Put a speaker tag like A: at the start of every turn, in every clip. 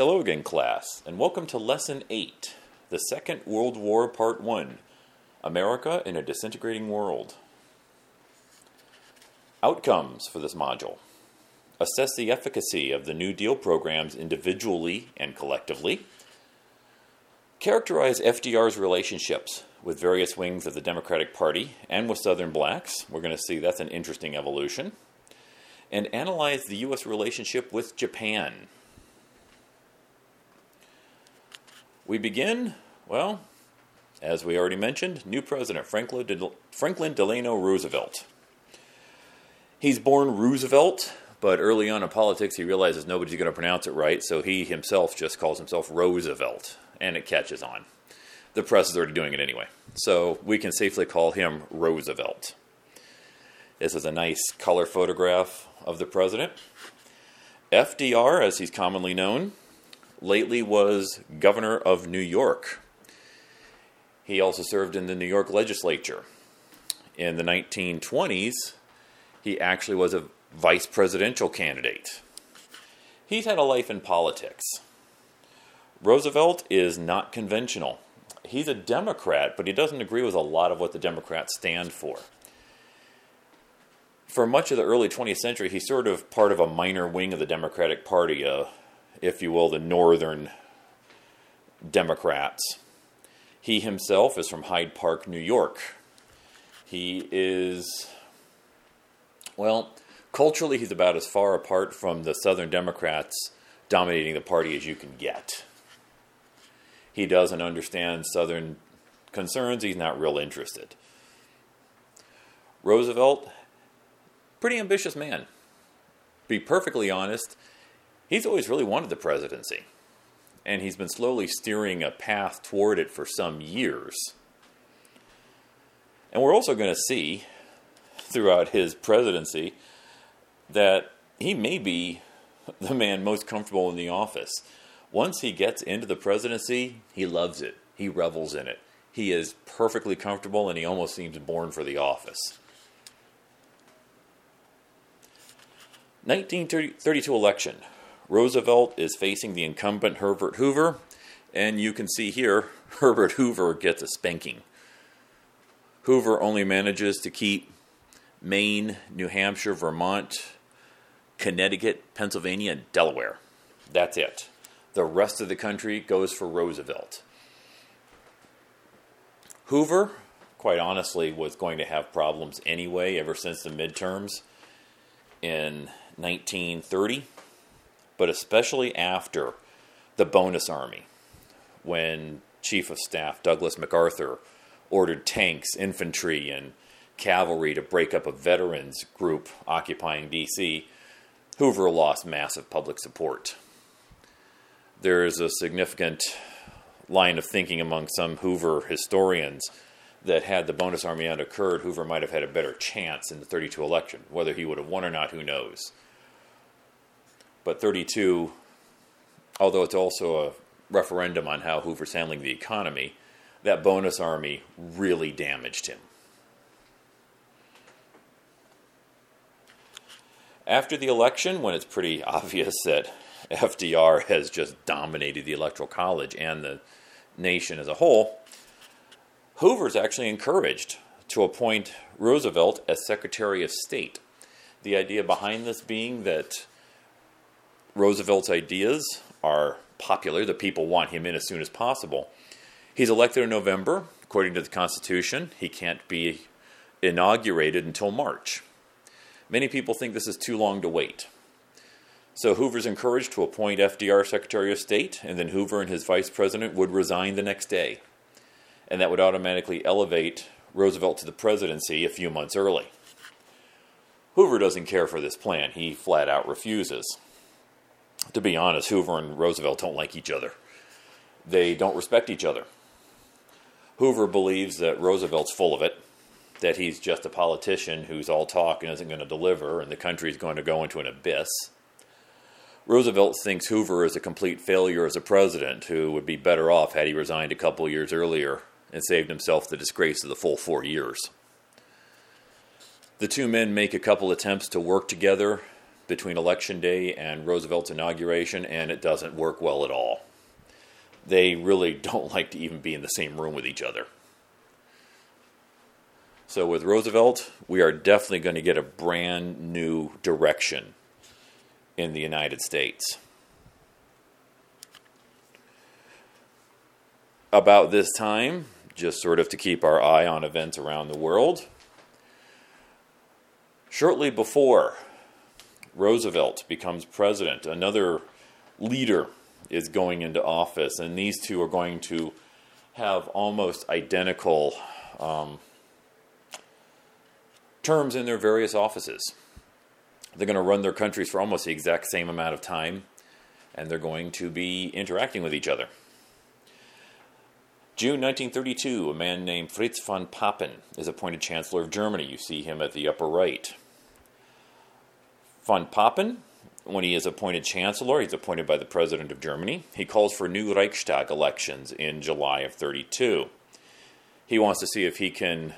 A: Hello again, class, and welcome to Lesson 8 The Second World War, Part 1 America in a Disintegrating World. Outcomes for this module Assess the efficacy of the New Deal programs individually and collectively. Characterize FDR's relationships with various wings of the Democratic Party and with Southern blacks. We're going to see that's an interesting evolution. And analyze the U.S. relationship with Japan. We begin, well, as we already mentioned, new president Franklin, Franklin Delano Roosevelt. He's born Roosevelt, but early on in politics he realizes nobody's going to pronounce it right, so he himself just calls himself Roosevelt, and it catches on. The press is already doing it anyway, so we can safely call him Roosevelt. This is a nice color photograph of the president. FDR, as he's commonly known, lately was governor of New York. He also served in the New York legislature. In the 1920s, he actually was a vice presidential candidate. He's had a life in politics. Roosevelt is not conventional. He's a Democrat, but he doesn't agree with a lot of what the Democrats stand for. For much of the early 20th century, he's sort of part of a minor wing of the Democratic Party, uh, if you will, the Northern Democrats. He himself is from Hyde Park, New York. He is, well, culturally, he's about as far apart from the Southern Democrats dominating the party as you can get. He doesn't understand Southern concerns, he's not real interested. Roosevelt, pretty ambitious man. Be perfectly honest, he's always really wanted the presidency. And he's been slowly steering a path toward it for some years. And we're also going to see throughout his presidency that he may be the man most comfortable in the office. Once he gets into the presidency, he loves it. He revels in it. He is perfectly comfortable and he almost seems born for the office. 1932 election. Roosevelt is facing the incumbent Herbert Hoover, and you can see here Herbert Hoover gets a spanking. Hoover only manages to keep Maine, New Hampshire, Vermont, Connecticut, Pennsylvania, and Delaware. That's it. The rest of the country goes for Roosevelt. Hoover, quite honestly, was going to have problems anyway ever since the midterms in 1930 but especially after the bonus army, when Chief of Staff Douglas MacArthur ordered tanks, infantry, and cavalry to break up a veterans group occupying D.C., Hoover lost massive public support. There is a significant line of thinking among some Hoover historians that had the bonus army not occurred, Hoover might have had a better chance in the 32 election. Whether he would have won or not, who knows. But 32, although it's also a referendum on how Hoover's handling the economy, that bonus army really damaged him. After the election, when it's pretty obvious that FDR has just dominated the Electoral College and the nation as a whole, Hoover's actually encouraged to appoint Roosevelt as Secretary of State. The idea behind this being that Roosevelt's ideas are popular. The people want him in as soon as possible. He's elected in November. According to the Constitution, he can't be inaugurated until March. Many people think this is too long to wait. So Hoover's encouraged to appoint FDR Secretary of State, and then Hoover and his vice president would resign the next day. And that would automatically elevate Roosevelt to the presidency a few months early. Hoover doesn't care for this plan, he flat out refuses to be honest, Hoover and Roosevelt don't like each other. They don't respect each other. Hoover believes that Roosevelt's full of it, that he's just a politician who's all talk and isn't going to deliver, and the country's going to go into an abyss. Roosevelt thinks Hoover is a complete failure as a president who would be better off had he resigned a couple years earlier and saved himself the disgrace of the full four years. The two men make a couple attempts to work together between Election Day and Roosevelt's inauguration, and it doesn't work well at all. They really don't like to even be in the same room with each other. So, with Roosevelt, we are definitely going to get a brand new direction in the United States. About this time, just sort of to keep our eye on events around the world, shortly before Roosevelt becomes president, another leader is going into office, and these two are going to have almost identical um, terms in their various offices. They're going to run their countries for almost the exact same amount of time, and they're going to be interacting with each other. June 1932, a man named Fritz von Papen is appointed Chancellor of Germany. You see him at the upper right. Von Papen, when he is appointed Chancellor, he's appointed by the President of Germany. He calls for new Reichstag elections in July of 32. He wants to see if he can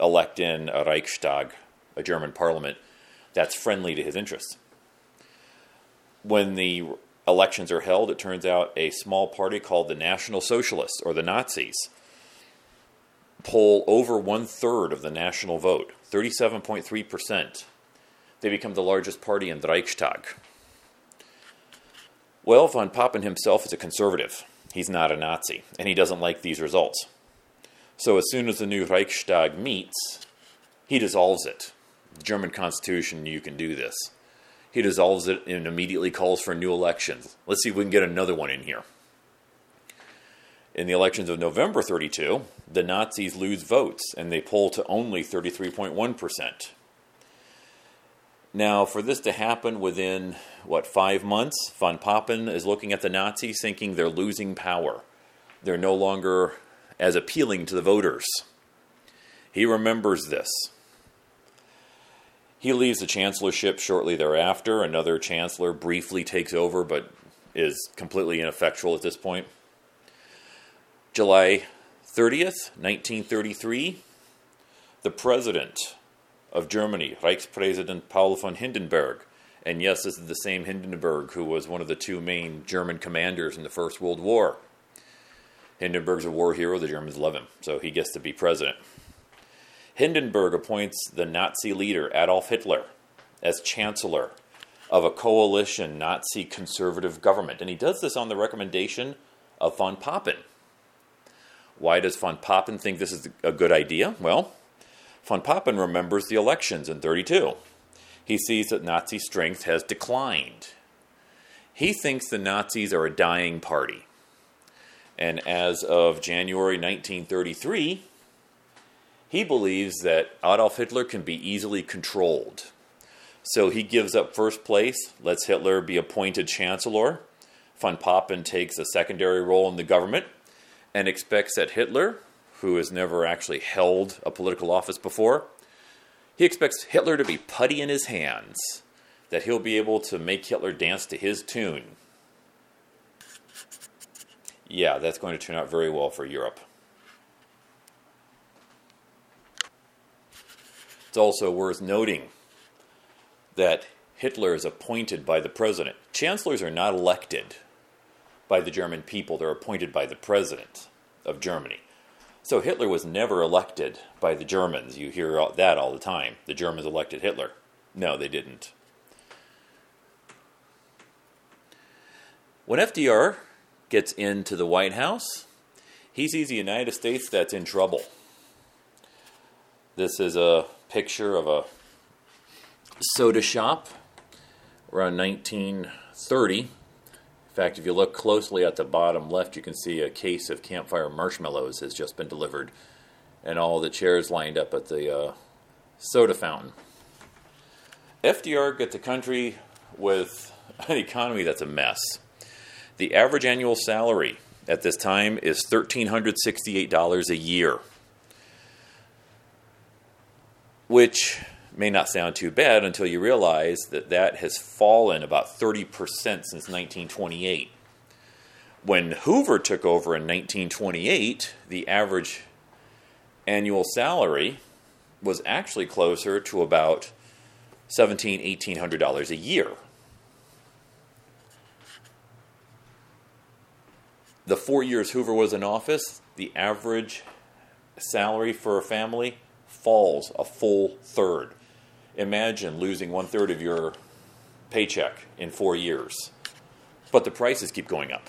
A: elect in a Reichstag, a German parliament, that's friendly to his interests. When the elections are held, it turns out a small party called the National Socialists, or the Nazis, poll over one third of the national vote, 37.3%. They become the largest party in the Reichstag. Well, von Papen himself is a conservative. He's not a Nazi, and he doesn't like these results. So as soon as the new Reichstag meets, he dissolves it. The German constitution, you can do this. He dissolves it and immediately calls for a new elections. Let's see if we can get another one in here. In the elections of November 32, the Nazis lose votes and they poll to only 33.1%. Now, for this to happen within, what, five months, von Papen is looking at the Nazis thinking they're losing power. They're no longer as appealing to the voters. He remembers this. He leaves the chancellorship shortly thereafter. Another chancellor briefly takes over, but is completely ineffectual at this point. July 30th, 1933, the president of Germany, Reichspräsident Paul von Hindenburg, and yes, this is the same Hindenburg who was one of the two main German commanders in the First World War. Hindenburg's a war hero, the Germans love him, so he gets to be president. Hindenburg appoints the Nazi leader Adolf Hitler as chancellor of a coalition Nazi conservative government, and he does this on the recommendation of von Papen. Why does von Papen think this is a good idea? Well, von Papen remembers the elections in 32. He sees that Nazi strength has declined. He thinks the Nazis are a dying party. And as of January 1933, he believes that Adolf Hitler can be easily controlled. So he gives up first place, lets Hitler be appointed chancellor. Von Papen takes a secondary role in the government and expects that Hitler, who has never actually held a political office before, he expects Hitler to be putty in his hands, that he'll be able to make Hitler dance to his tune yeah, that's going to turn out very well for Europe. It's also worth noting that Hitler is appointed by the president. Chancellors are not elected by the German people, they're appointed by the president of Germany. So Hitler was never elected by the Germans. You hear that all the time. The Germans elected Hitler. No, they didn't. When FDR gets into the White House, he sees the United States that's in trouble. This is a picture of a soda shop around 1930. In fact, if you look closely at the bottom left, you can see a case of campfire marshmallows has just been delivered, and all the chairs lined up at the uh, soda fountain. FDR gets a country with an economy that's a mess. The average annual salary at this time is $1,368 a year, which may not sound too bad until you realize that that has fallen about 30% since 1928. When Hoover took over in 1928, the average annual salary was actually closer to about seventeen, eighteen hundred dollars a year. The four years Hoover was in office, the average salary for a family falls a full third. Imagine losing one third of your paycheck in four years. But the prices keep going up.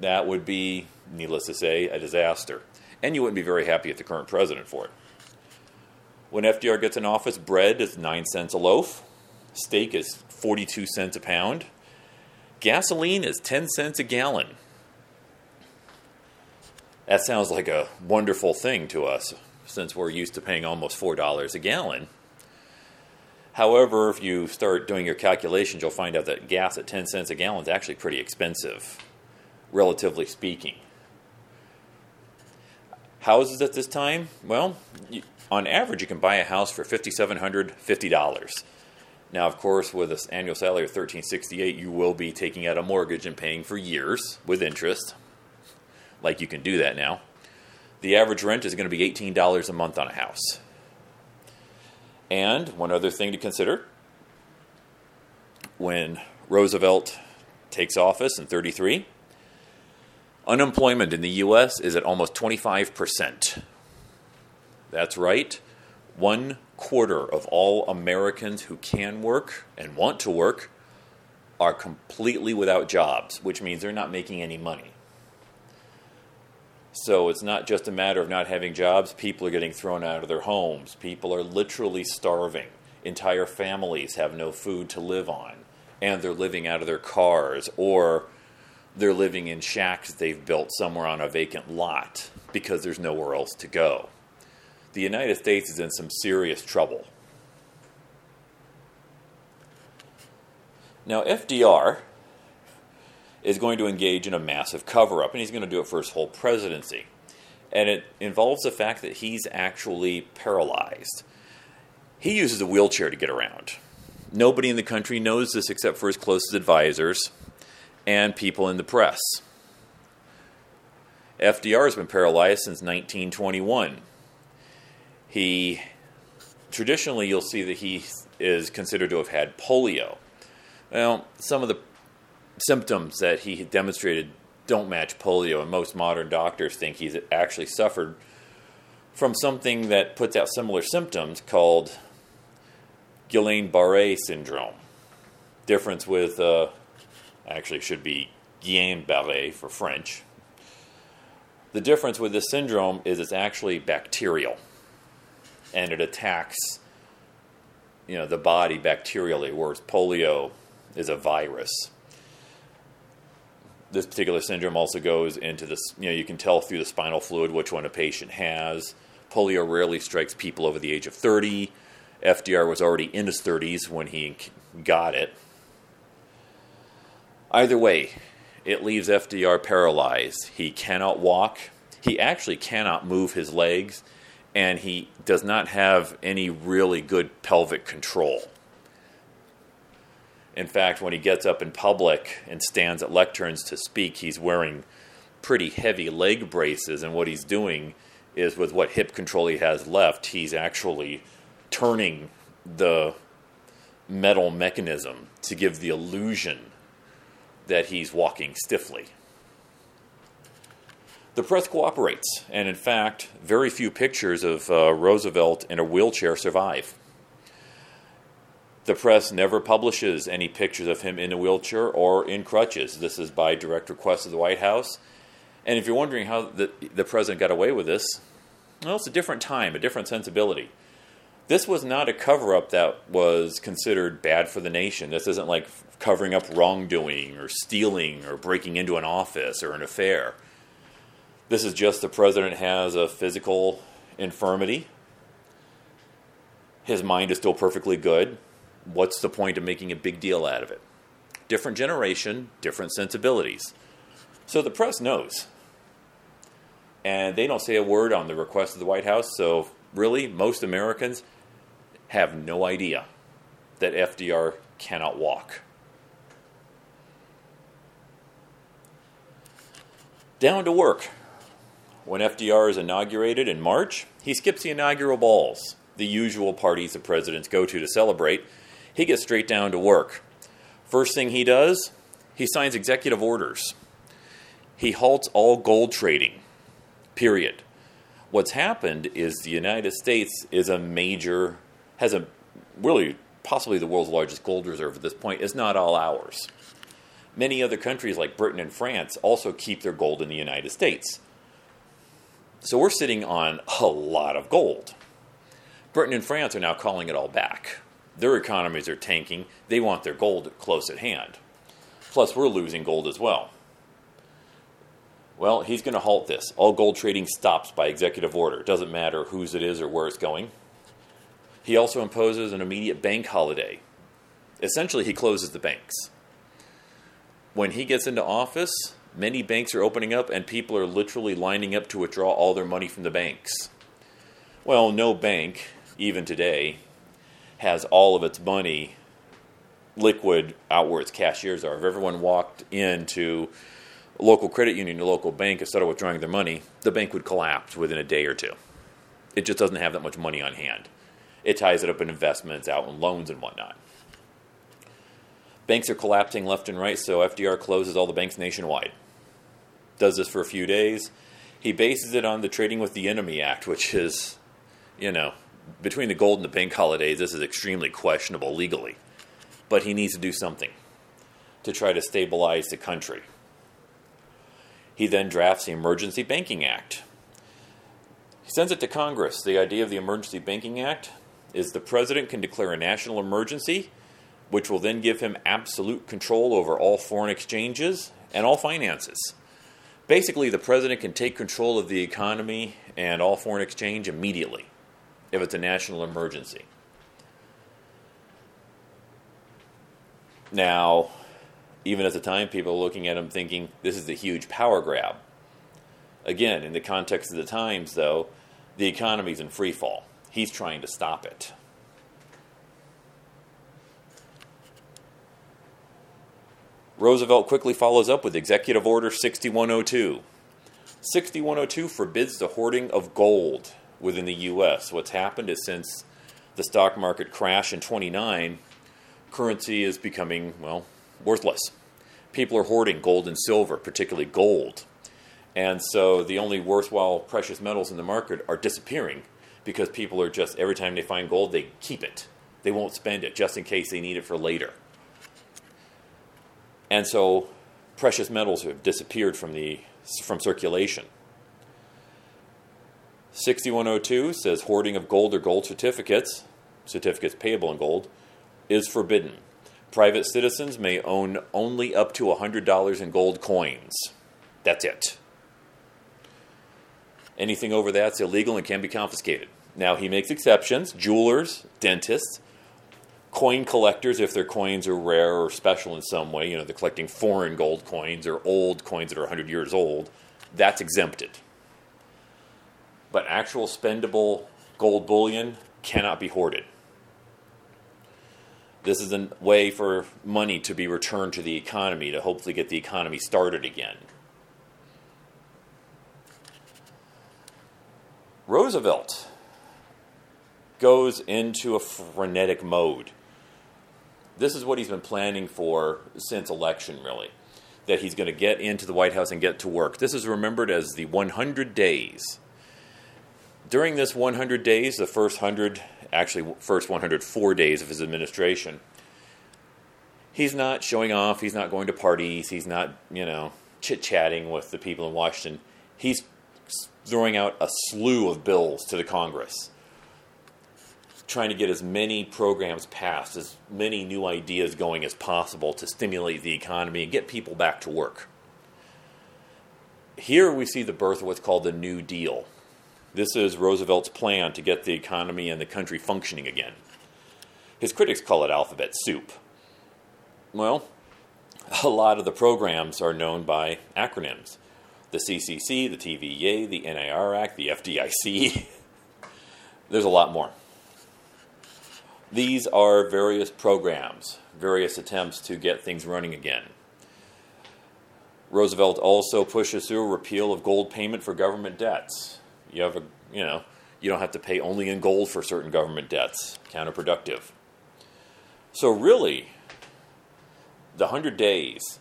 A: That would be, needless to say, a disaster. And you wouldn't be very happy with the current president for it. When FDR gets in office, bread is 9 cents a loaf, steak is 42 cents a pound, gasoline is 10 cents a gallon. That sounds like a wonderful thing to us since we're used to paying almost $4 a gallon. However, if you start doing your calculations, you'll find out that gas at 10 cents a gallon is actually pretty expensive, relatively speaking. Houses at this time, well, on average, you can buy a house for $5,750. Now, of course, with an annual salary of 1,368, you will be taking out a mortgage and paying for years with interest, like you can do that now. The average rent is going to be $18 a month on a house. And one other thing to consider when Roosevelt takes office in 33, unemployment in the U.S. is at almost 25%. That's right, one quarter of all Americans who can work and want to work are completely without jobs, which means they're not making any money. So it's not just a matter of not having jobs, people are getting thrown out of their homes. People are literally starving. Entire families have no food to live on, and they're living out of their cars, or they're living in shacks they've built somewhere on a vacant lot because there's nowhere else to go. The United States is in some serious trouble. Now, FDR is going to engage in a massive cover up, and he's going to do it for his whole presidency. And it involves the fact that he's actually paralyzed. He uses a wheelchair to get around. Nobody in the country knows this except for his closest advisors and people in the press. FDR has been paralyzed since 1921. He traditionally you'll see that he is considered to have had polio. Well, some of the symptoms that he demonstrated don't match polio, and most modern doctors think he's actually suffered from something that puts out similar symptoms called Guillain-Barré syndrome. Difference with, uh, actually should be Guillain-Barré for French. The difference with this syndrome is it's actually bacterial, and it attacks, you know, the body bacterially, whereas polio is a virus this particular syndrome also goes into this, you know, you can tell through the spinal fluid which one a patient has. Polio rarely strikes people over the age of 30. FDR was already in his 30s when he got it. Either way, it leaves FDR paralyzed. He cannot walk. He actually cannot move his legs, and he does not have any really good pelvic control. In fact, when he gets up in public and stands at lecterns to speak, he's wearing pretty heavy leg braces, and what he's doing is with what hip control he has left, he's actually turning the metal mechanism to give the illusion that he's walking stiffly. The press cooperates, and in fact, very few pictures of uh, Roosevelt in a wheelchair survive. The press never publishes any pictures of him in a wheelchair or in crutches. This is by direct request of the White House. And if you're wondering how the, the president got away with this, well, it's a different time, a different sensibility. This was not a cover up that was considered bad for the nation. This isn't like covering up wrongdoing or stealing or breaking into an office or an affair. This is just the president has a physical infirmity. His mind is still perfectly good what's the point of making a big deal out of it? Different generation, different sensibilities. So the press knows. And they don't say a word on the request of the White House, so really, most Americans have no idea that FDR cannot walk. Down to work. When FDR is inaugurated in March, he skips the inaugural balls. the usual parties the presidents go to to celebrate, he gets straight down to work. First thing he does, he signs executive orders. He halts all gold trading, period. What's happened is the United States is a major, has a really possibly the world's largest gold reserve at this point. It's not all ours. Many other countries like Britain and France also keep their gold in the United States. So we're sitting on a lot of gold. Britain and France are now calling it all back. Their economies are tanking. They want their gold close at hand. Plus, we're losing gold as well. Well, he's going to halt this. All gold trading stops by executive order. Doesn't matter whose it is or where it's going. He also imposes an immediate bank holiday. Essentially, he closes the banks. When he gets into office, many banks are opening up and people are literally lining up to withdraw all their money from the banks. Well, no bank, even today, has all of its money liquid out where its cashiers are. If everyone walked into local credit union, a local bank, instead of withdrawing their money, the bank would collapse within a day or two. It just doesn't have that much money on hand. It ties it up in investments, out in loans, and whatnot. Banks are collapsing left and right, so FDR closes all the banks nationwide. Does this for a few days. He bases it on the Trading with the Enemy Act, which is, you know, between the gold and the bank holidays, this is extremely questionable legally. But he needs to do something to try to stabilize the country. He then drafts the Emergency Banking Act. He sends it to Congress. The idea of the Emergency Banking Act is the president can declare a national emergency, which will then give him absolute control over all foreign exchanges and all finances. Basically, the president can take control of the economy and all foreign exchange immediately if it's a national emergency. Now, even at the time, people are looking at him thinking this is a huge power grab. Again, in the context of the times, though, the economy's in free fall. He's trying to stop it. Roosevelt quickly follows up with Executive Order 6102. 6102 forbids the hoarding of gold within the U.S. What's happened is since the stock market crash in 29, currency is becoming, well, worthless. People are hoarding gold and silver, particularly gold. And so the only worthwhile precious metals in the market are disappearing because people are just, every time they find gold, they keep it. They won't spend it just in case they need it for later. And so precious metals have disappeared from, the, from circulation. 6102 says hoarding of gold or gold certificates, certificates payable in gold, is forbidden. Private citizens may own only up to $100 in gold coins. That's it. Anything over that's illegal and can be confiscated. Now, he makes exceptions jewelers, dentists, coin collectors, if their coins are rare or special in some way, you know, they're collecting foreign gold coins or old coins that are 100 years old, that's exempted. But actual spendable gold bullion cannot be hoarded. This is a way for money to be returned to the economy to hopefully get the economy started again. Roosevelt goes into a frenetic mode. This is what he's been planning for since election, really. That he's going to get into the White House and get to work. This is remembered as the 100 days. During this 100 days, the first 100 actually first 104 days of his administration, he's not showing off. He's not going to parties. He's not, you know, chit chatting with the people in Washington. He's throwing out a slew of bills to the Congress, trying to get as many programs passed, as many new ideas going as possible to stimulate the economy and get people back to work. Here we see the birth of what's called the New Deal. This is Roosevelt's plan to get the economy and the country functioning again. His critics call it alphabet soup. Well, a lot of the programs are known by acronyms the CCC, the TVA, the NIR Act, the FDIC. There's a lot more. These are various programs, various attempts to get things running again. Roosevelt also pushes through a repeal of gold payment for government debts you have a you know You don't have to pay only in gold for certain government debts. Counterproductive. So, really, the 100 days,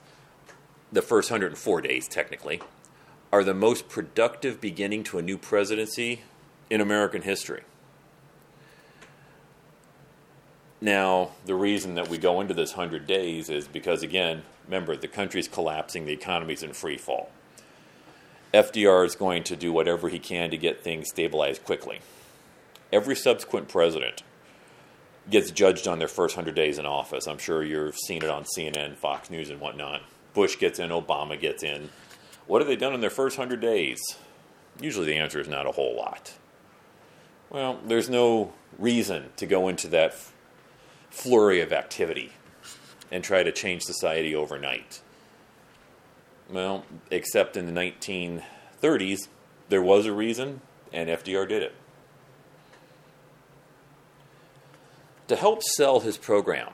A: the first 104 days technically, are the most productive beginning to a new presidency in American history. Now, the reason that we go into this 100 days is because, again, remember, the country's collapsing, the economy's in free fall. FDR is going to do whatever he can to get things stabilized quickly. Every subsequent president gets judged on their first 100 days in office. I'm sure you've seen it on CNN, Fox News, and whatnot. Bush gets in, Obama gets in. What have they done in their first 100 days? Usually the answer is not a whole lot. Well, there's no reason to go into that flurry of activity and try to change society overnight. Well, except in the 1930s, there was a reason, and FDR did it. To help sell his program,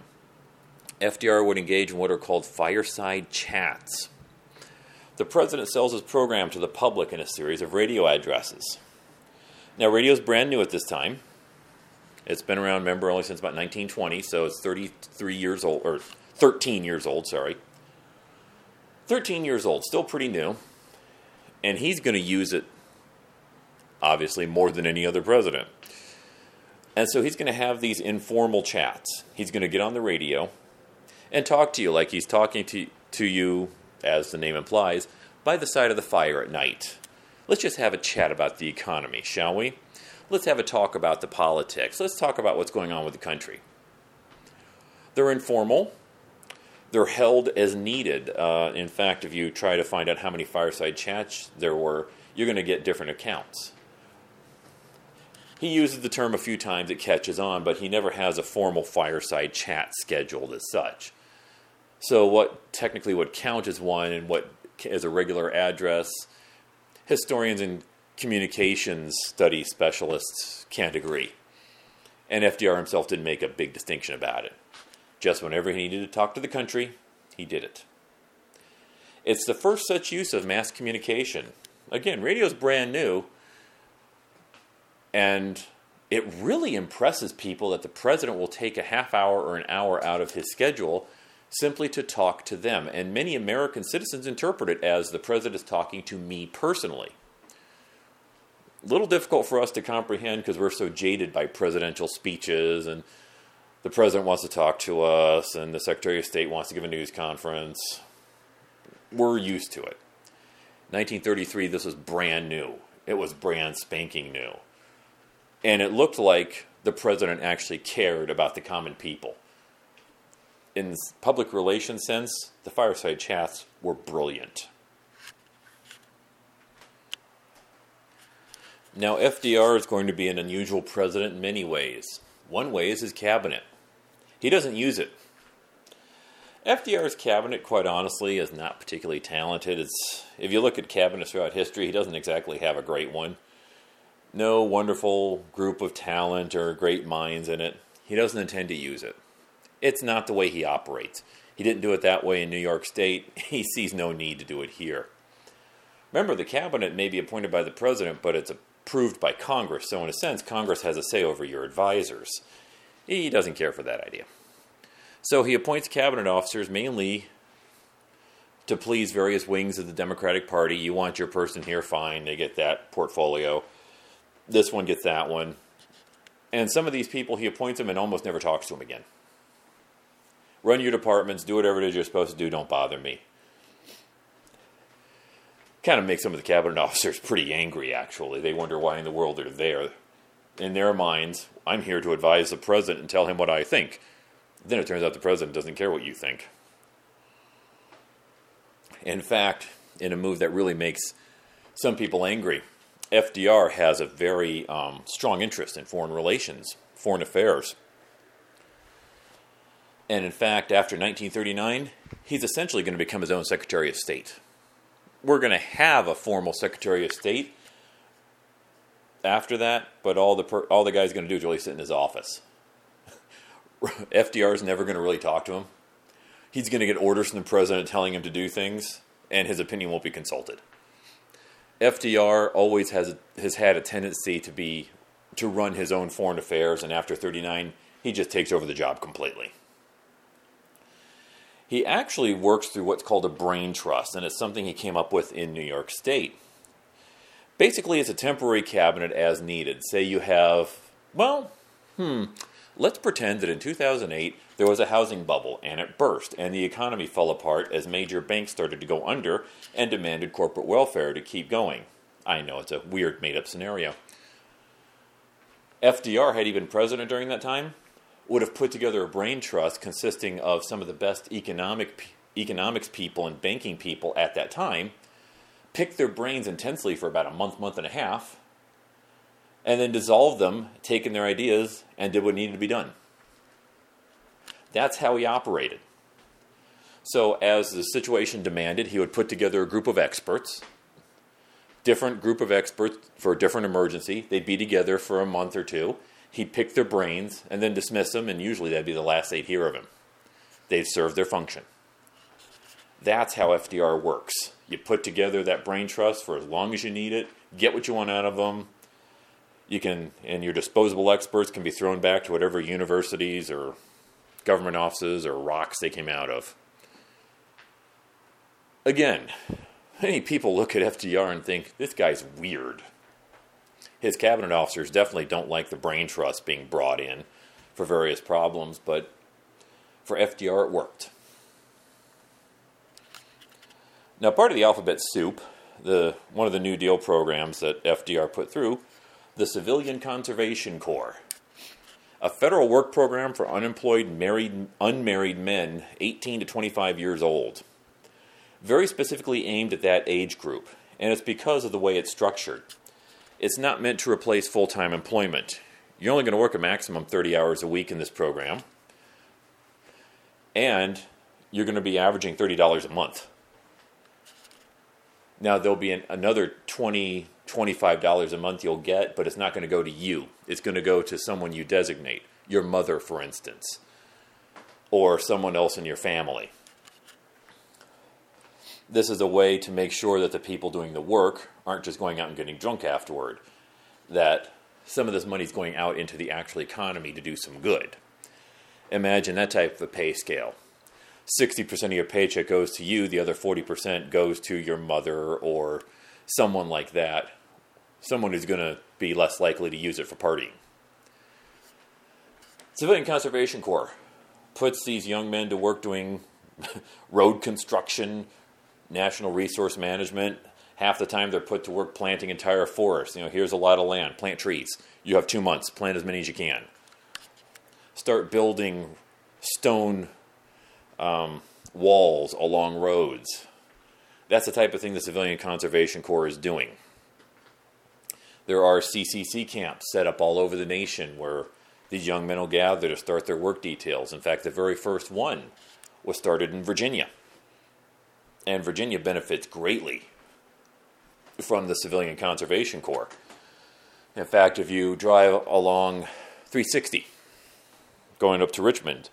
A: FDR would engage in what are called fireside chats. The president sells his program to the public in a series of radio addresses. Now, radio is brand new at this time. It's been around, remember, only since about 1920, so it's 33 years old, or 13 years old, sorry. 13 years old, still pretty new. And he's going to use it, obviously, more than any other president. And so he's going to have these informal chats. He's going to get on the radio and talk to you like he's talking to, to you, as the name implies, by the side of the fire at night. Let's just have a chat about the economy, shall we? Let's have a talk about the politics. Let's talk about what's going on with the country. They're informal. They're held as needed. Uh, in fact, if you try to find out how many fireside chats there were, you're going to get different accounts. He uses the term a few times, it catches on, but he never has a formal fireside chat scheduled as such. So, what technically would count as one and what is a regular address, historians and communications study specialists can't agree. And FDR himself didn't make a big distinction about it. Just whenever he needed to talk to the country, he did it. It's the first such use of mass communication. Again, radio's brand new, and it really impresses people that the president will take a half hour or an hour out of his schedule simply to talk to them. And many American citizens interpret it as the president is talking to me personally little difficult for us to comprehend because we're so jaded by presidential speeches and the president wants to talk to us and the secretary of state wants to give a news conference. We're used to it. 1933 this was brand new. It was brand spanking new. And it looked like the president actually cared about the common people. In public relations sense the fireside chats were brilliant. Now, FDR is going to be an unusual president in many ways. One way is his cabinet. He doesn't use it. FDR's cabinet, quite honestly, is not particularly talented. It's, if you look at cabinets throughout history, he doesn't exactly have a great one. No wonderful group of talent or great minds in it. He doesn't intend to use it. It's not the way he operates. He didn't do it that way in New York State. He sees no need to do it here. Remember, the cabinet may be appointed by the president, but it's approved by Congress. So, in a sense, Congress has a say over your advisors. He doesn't care for that idea. So, he appoints cabinet officers mainly to please various wings of the Democratic Party. You want your person here, fine, they get that portfolio. This one gets that one. And some of these people, he appoints them and almost never talks to them again. Run your departments, do whatever it is you're supposed to do, don't bother me kind of makes some of the cabinet officers pretty angry, actually. They wonder why in the world they're there. In their minds, I'm here to advise the president and tell him what I think. Then it turns out the president doesn't care what you think. In fact, in a move that really makes some people angry, FDR has a very um, strong interest in foreign relations, foreign affairs. And in fact, after 1939, he's essentially going to become his own Secretary of State we're going to have a formal Secretary of State after that, but all the all the guy's going to do is really sit in his office. FDR is never going to really talk to him. He's going to get orders from the president telling him to do things, and his opinion won't be consulted. FDR always has has had a tendency to be to run his own foreign affairs, and after 39, he just takes over the job completely. He actually works through what's called a brain trust, and it's something he came up with in New York State. Basically, it's a temporary cabinet as needed. Say you have, well, hmm, let's pretend that in 2008 there was a housing bubble and it burst and the economy fell apart as major banks started to go under and demanded corporate welfare to keep going. I know it's a weird made up scenario. FDR, had he been president during that time, would have put together a brain trust consisting of some of the best economic economics people and banking people at that time, picked their brains intensely for about a month, month and a half, and then dissolved them, taken their ideas, and did what needed to be done. That's how he operated. So, as the situation demanded, he would put together a group of experts different group of experts for a different emergency. They'd be together for a month or two. He'd pick their brains and then dismiss them, and usually that'd be the last they'd hear of him. They'd serve their function. That's how FDR works. You put together that brain trust for as long as you need it, get what you want out of them. You can, and your disposable experts can be thrown back to whatever universities or government offices or rocks they came out of. Again, Many people look at FDR and think, this guy's weird. His cabinet officers definitely don't like the brain trust being brought in for various problems, but for FDR it worked. Now, part of the alphabet soup, the, one of the New Deal programs that FDR put through, the Civilian Conservation Corps, a federal work program for unemployed married, unmarried men 18 to 25 years old very specifically aimed at that age group, and it's because of the way it's structured. It's not meant to replace full time employment. You're only going to work a maximum 30 hours a week in this program, and you're going to be averaging $30 a month. Now, there'll be an, another $20, $25 a month you'll get, but it's not going to go to you. It's going to go to someone you designate, your mother, for instance, or someone else in your family this is a way to make sure that the people doing the work aren't just going out and getting drunk afterward, that some of this money is going out into the actual economy to do some good. Imagine that type of a pay scale. 60% of your paycheck goes to you, the other 40% goes to your mother or someone like that, someone who's going to be less likely to use it for partying. Civilian Conservation Corps puts these young men to work doing road construction, national resource management, half the time they're put to work planting entire forests. You know, here's a lot of land, plant trees. You have two months, plant as many as you can. Start building stone um, walls along roads. That's the type of thing the Civilian Conservation Corps is doing. There are CCC camps set up all over the nation where these young men will gather to start their work details. In fact, the very first one was started in Virginia and Virginia benefits greatly from the Civilian Conservation Corps. In fact, if you drive along 360 going up to Richmond,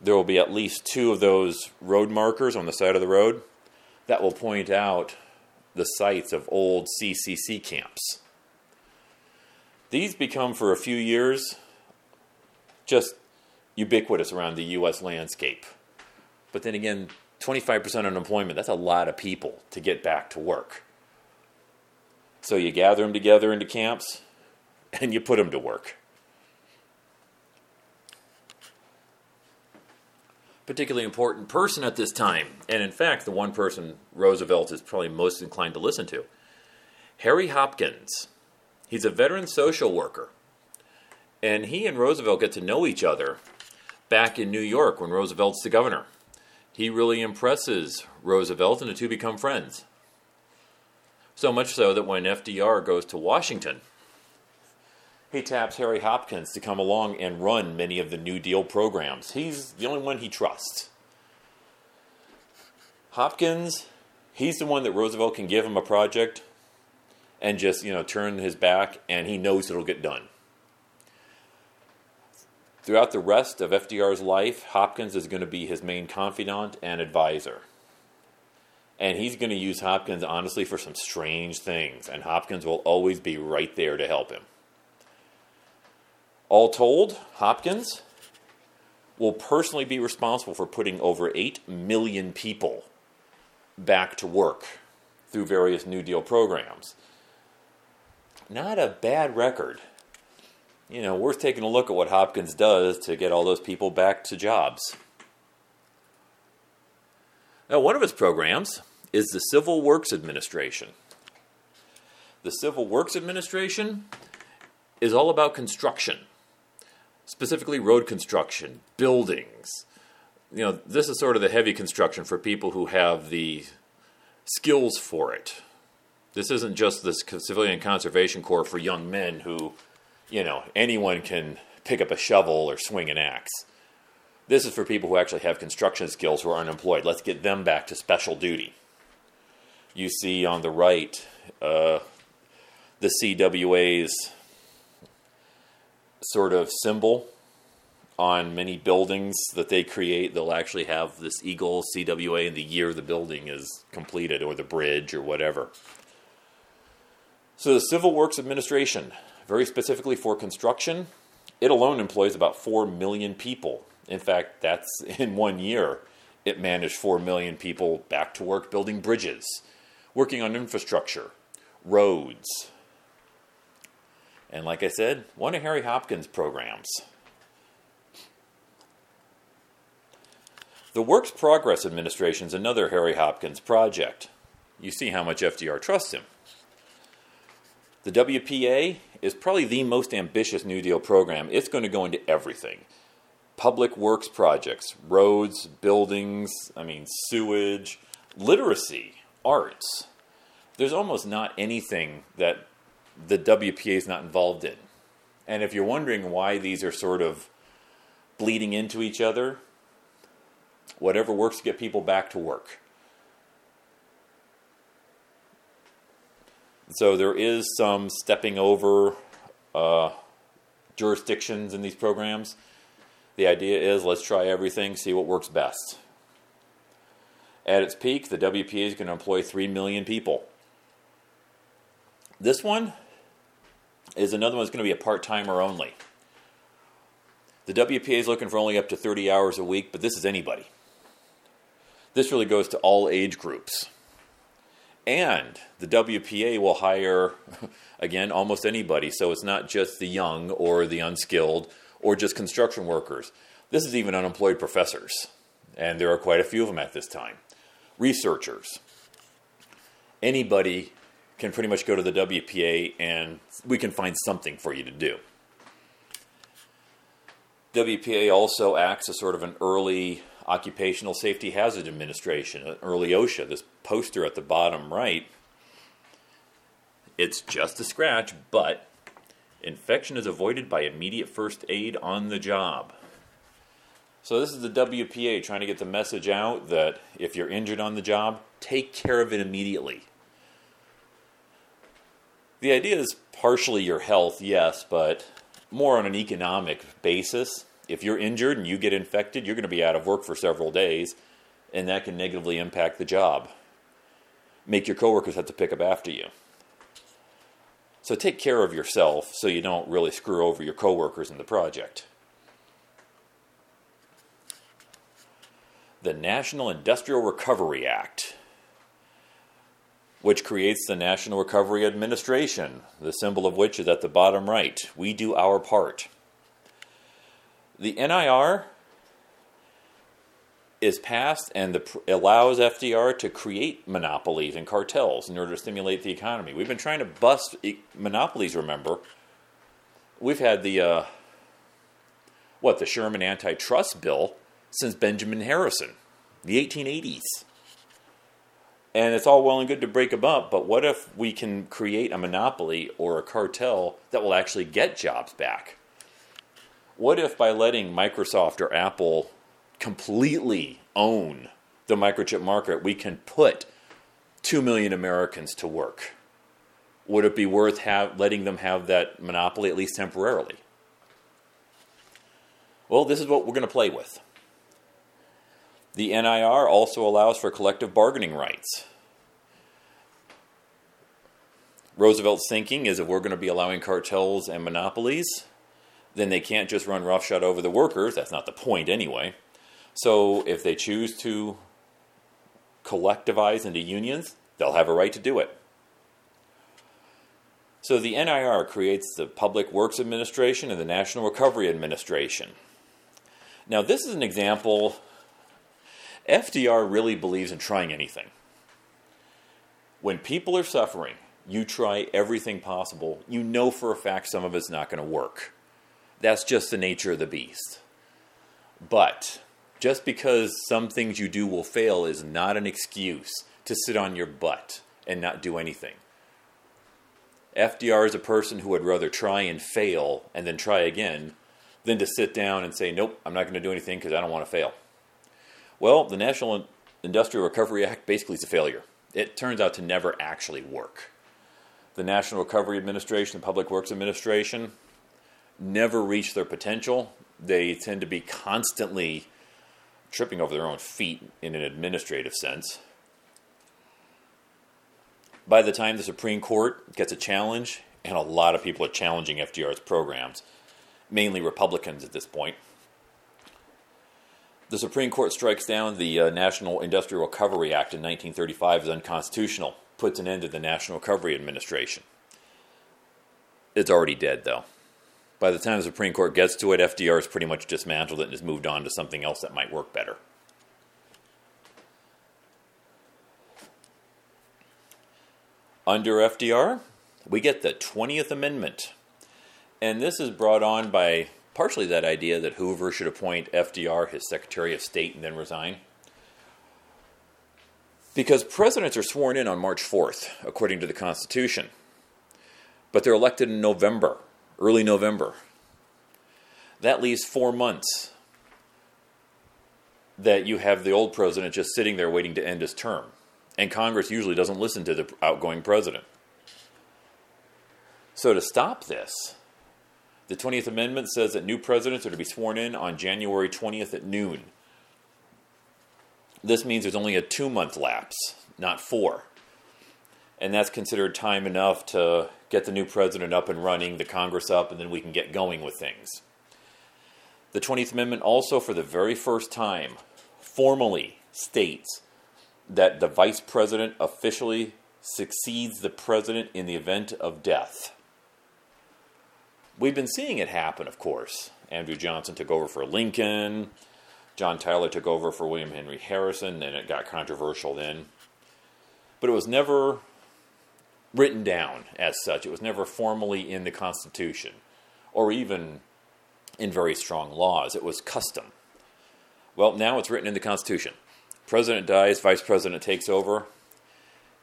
A: there will be at least two of those road markers on the side of the road that will point out the sites of old CCC camps. These become, for a few years, just ubiquitous around the U.S. landscape. But then again, 25% unemployment, that's a lot of people to get back to work. So you gather them together into camps and you put them to work. Particularly important person at this time, and in fact, the one person Roosevelt is probably most inclined to listen to Harry Hopkins. He's a veteran social worker. And he and Roosevelt get to know each other back in New York when Roosevelt's the governor. He really impresses Roosevelt, and the two become friends. So much so that when FDR goes to Washington, he taps Harry Hopkins to come along and run many of the New Deal programs. He's the only one he trusts. Hopkins, he's the one that Roosevelt can give him a project and just, you know, turn his back and he knows it'll get done. Throughout the rest of FDR's life, Hopkins is going to be his main confidant and advisor. And he's going to use Hopkins, honestly, for some strange things. And Hopkins will always be right there to help him. All told, Hopkins will personally be responsible for putting over 8 million people back to work through various New Deal programs. Not a bad record. You know, worth taking a look at what Hopkins does to get all those people back to jobs. Now, one of its programs is the Civil Works Administration. The Civil Works Administration is all about construction, specifically road construction, buildings. You know, this is sort of the heavy construction for people who have the skills for it. This isn't just the Civilian Conservation Corps for young men who, you know, anyone can pick up a shovel or swing an axe. This is for people who actually have construction skills who are unemployed. Let's get them back to special duty. You see on the right uh, the CWA's sort of symbol on many buildings that they create. They'll actually have this eagle CWA and the year the building is completed, or the bridge, or whatever. So, the Civil Works Administration, very specifically for construction, it alone employs about 4 million people in fact, that's in one year, it managed 4 million people back to work building bridges, working on infrastructure, roads. And like I said, one of Harry Hopkins' programs. The Works Progress Administration is another Harry Hopkins project. You see how much FDR trusts him. The WPA is probably the most ambitious New Deal program. It's going to go into everything public works projects, roads, buildings, I mean, sewage, literacy, arts. There's almost not anything that the WPA is not involved in. And if you're wondering why these are sort of bleeding into each other, whatever works to get people back to work. So there is some stepping over uh, jurisdictions in these programs. The idea is let's try everything, see what works best. At its peak, the WPA is going to employ 3 million people. This one is another one that's going to be a part timer only. The WPA is looking for only up to 30 hours a week, but this is anybody. This really goes to all age groups. And the WPA will hire, again, almost anybody. So it's not just the young or the unskilled or just construction workers. This is even unemployed professors, and there are quite a few of them at this time. Researchers. Anybody can pretty much go to the WPA and we can find something for you to do. WPA also acts as sort of an early occupational safety hazard administration, an early OSHA. This poster at the bottom right, it's just a scratch, but Infection is avoided by immediate first aid on the job. So, this is the WPA trying to get the message out that if you're injured on the job, take care of it immediately. The idea is partially your health, yes, but more on an economic basis. If you're injured and you get infected, you're going to be out of work for several days, and that can negatively impact the job. Make your coworkers have to pick up after you. So take care of yourself so you don't really screw over your coworkers in the project. The National Industrial Recovery Act, which creates the National Recovery Administration, the symbol of which is at the bottom right. We do our part. The NIR is passed and the, allows FDR to create monopolies and cartels in order to stimulate the economy. We've been trying to bust e- monopolies, remember. We've had the, uh, what, the Sherman antitrust bill since Benjamin Harrison, the 1880s. And it's all well and good to break them up, but what if we can create a monopoly or a cartel that will actually get jobs back? What if by letting Microsoft or Apple completely own the microchip market, we can put 2 million Americans to work. Would it be worth have, letting them have that monopoly at least temporarily? Well, this is what we're going to play with. The NIR also allows for collective bargaining rights. Roosevelt's thinking is if we're going to be allowing cartels and monopolies, then they can't just run roughshod over the workers. That's not the point anyway. So if they choose to collectivize into unions, they'll have a right to do it. So the NIR creates the Public Works Administration and the National Recovery Administration. Now, this is an example. FDR really believes in trying anything. When people are suffering, you try everything possible. You know for a fact some of it's not going to work. That's just the nature of the beast. But just because some things you do will fail is not an excuse to sit on your butt and not do anything. FDR is a person who would rather try and fail and then try again than to sit down and say, nope, I'm not going to do anything because I don't want to fail. Well, the National Industrial Recovery Act basically is a failure. It turns out to never actually work. The National Recovery Administration, the Public Works Administration, never reach their potential. They tend to be constantly tripping over their own feet in an administrative sense. By the time the Supreme Court gets a challenge, and a lot of people are challenging FDR's programs, mainly Republicans at this point, the Supreme Court strikes down the uh, National Industrial Recovery Act in 1935 as unconstitutional, puts an end to the National Recovery Administration. It's already dead, though. By the time the Supreme Court gets to it, FDR has pretty much dismantled it and has moved on to something else that might work better. Under FDR, we get the 20th Amendment. And this is brought on by partially that idea that Hoover should appoint FDR his Secretary of State and then resign. Because presidents are sworn in on March 4th, according to the Constitution. But they're elected in November, early November. That leaves four months that you have the old president just sitting there waiting to end his term and Congress usually doesn't listen to the outgoing president. So, to stop this, the 20th Amendment says that new presidents are to be sworn in on January 20th at noon. This means there's only a two month lapse, not four. And that's considered time enough to get the new president up and running, the Congress up, and then we can get going with things. The 20th Amendment also, for the very first time, formally states that the vice president officially succeeds the president in the event of death. We've been seeing it happen, of course. Andrew Johnson took over for Lincoln. John Tyler took over for William Henry Harrison, and it got controversial then. But it was never written down as such. It was never formally in the Constitution or even in very strong laws. It was custom. Well, now it's written in the Constitution. President dies, vice president takes over,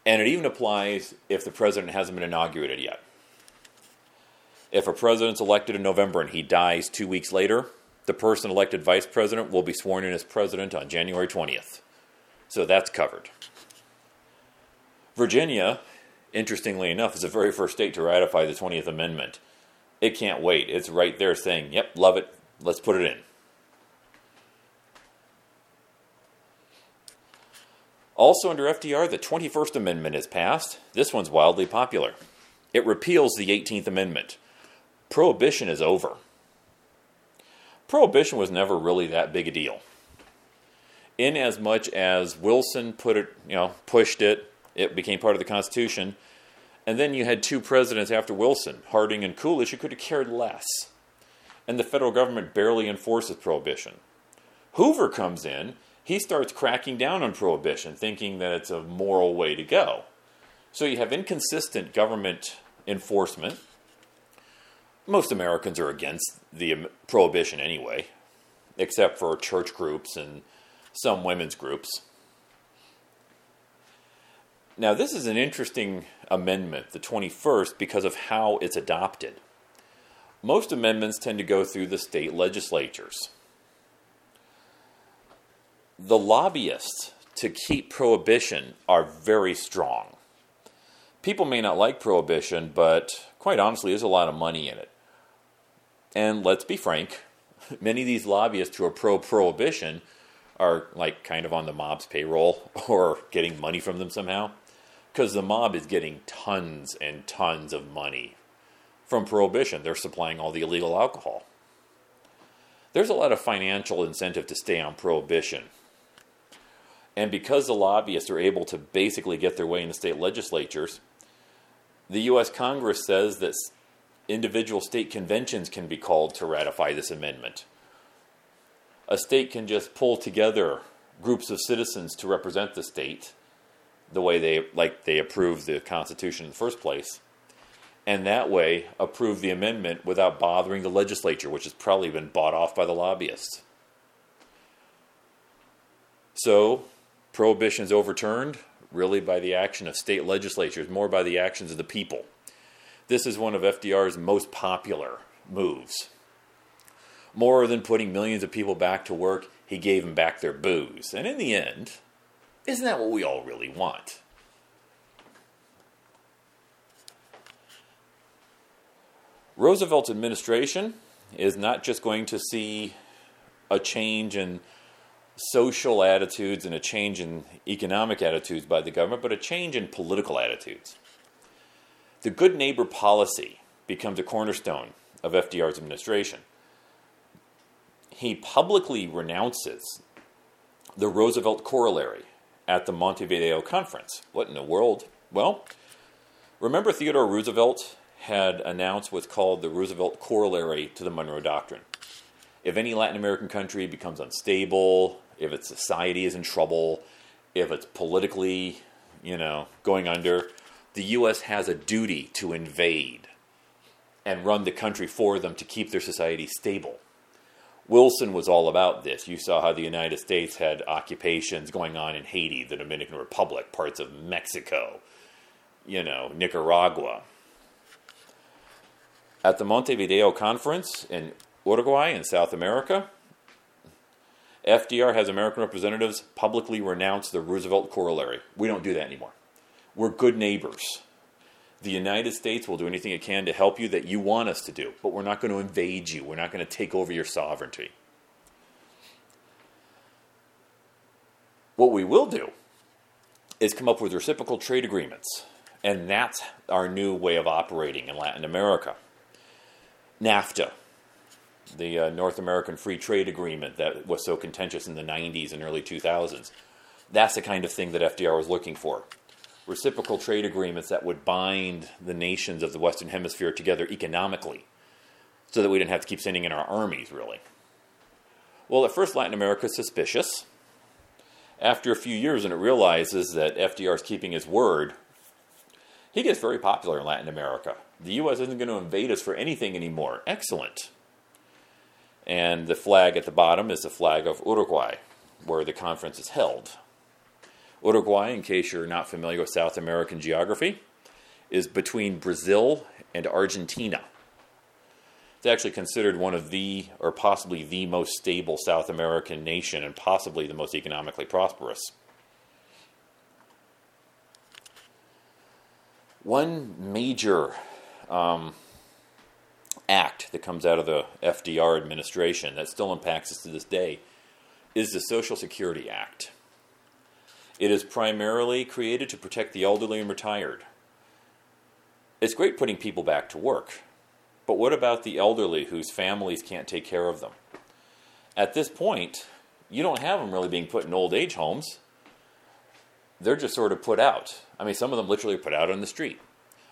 A: and it even applies if the president hasn't been inaugurated yet. If a president's elected in November and he dies two weeks later, the person elected vice president will be sworn in as president on January 20th. So that's covered. Virginia, interestingly enough, is the very first state to ratify the 20th Amendment. It can't wait. It's right there saying, yep, love it, let's put it in. Also, under FDR, the 21st Amendment is passed. This one's wildly popular. It repeals the 18th Amendment. Prohibition is over. Prohibition was never really that big a deal. In as much as Wilson put it, you know, pushed it, it became part of the Constitution. And then you had two presidents after Wilson, Harding and Coolidge, who could have cared less. And the federal government barely enforces prohibition. Hoover comes in he starts cracking down on prohibition, thinking that it's a moral way to go. So you have inconsistent government enforcement. Most Americans are against the prohibition anyway, except for church groups and some women's groups. Now, this is an interesting amendment, the 21st, because of how it's adopted. Most amendments tend to go through the state legislatures the lobbyists to keep prohibition are very strong. People may not like prohibition, but quite honestly, there's a lot of money in it. And let's be frank, many of these lobbyists who are pro prohibition are like kind of on the mob's payroll or getting money from them somehow. Because the mob is getting tons and tons of money from prohibition. They're supplying all the illegal alcohol. there's a lot of financial incentive to stay on prohibition. And because the lobbyists are able to basically get their way in the state legislatures, the U.S. Congress says that individual state conventions can be called to ratify this amendment. A state can just pull together groups of citizens to represent the state the way they like they approved the Constitution in the first place, and that way approve the amendment without bothering the legislature, which has probably been bought off by the lobbyists. So, prohibition is overturned really by the action of state legislatures, more by the actions of the people. This is one of FDR's most popular moves. More than putting millions of people back to work, he gave them back their booze. And in the end, isn't that what we all really want? Roosevelt's administration is not just going to see a change in social attitudes and a change in economic attitudes by the government, but a change in political attitudes. The good neighbor policy becomes a cornerstone of FDR's administration. He publicly renounces the Roosevelt corollary at the Montevideo Conference. What in the world? Well, remember Theodore Roosevelt had announced what's called the Roosevelt corollary to the Monroe Doctrine. If any Latin American country becomes unstable, if its society is in trouble, if it's politically, you know, going under, the U.S. has a duty to invade and run the country for them to keep their society stable. Wilson was all about this. You saw how the United States had occupations going on in Haiti, the Dominican Republic, parts of Mexico, you know, Nicaragua. At the Montevideo Conference in Uruguay in South America, FDR has American representatives publicly renounce the Roosevelt corollary. We don't do that anymore. We're good neighbors. The United States will do anything it can to help you that you want us to do, but we're not going to invade you. We're not going to take over your sovereignty. What we will do is come up with reciprocal trade agreements, and that's our new way of operating in Latin America. NAFTA, the uh, North American Free Trade Agreement that was so contentious in the 90s and early 2000s. That's the kind of thing that FDR was looking for. Reciprocal trade agreements that would bind the nations of the Western Hemisphere together economically so that we didn't have to keep sending in our armies, really. Well, at first, Latin America is suspicious. After a few years, and it realizes that FDR is keeping his word, he gets very popular in Latin America. The U.S. isn't going to invade us for anything anymore. Excellent. And the flag at the bottom is the flag of Uruguay, where the conference is held. Uruguay, in case you're not familiar with South American geography, is between Brazil and Argentina. It's actually considered one of the, or possibly the most stable South American nation and possibly the most economically prosperous. One major um, act that comes out of the FDR administration that still impacts us to this day is the Social Security Act. It is primarily created to protect the elderly and retired. It's great putting people back to work, but what about the elderly whose families can't take care of them? At this point, you don't have them really being put in old age homes. They're just sort of put out. I mean, some of them literally are put out on the street.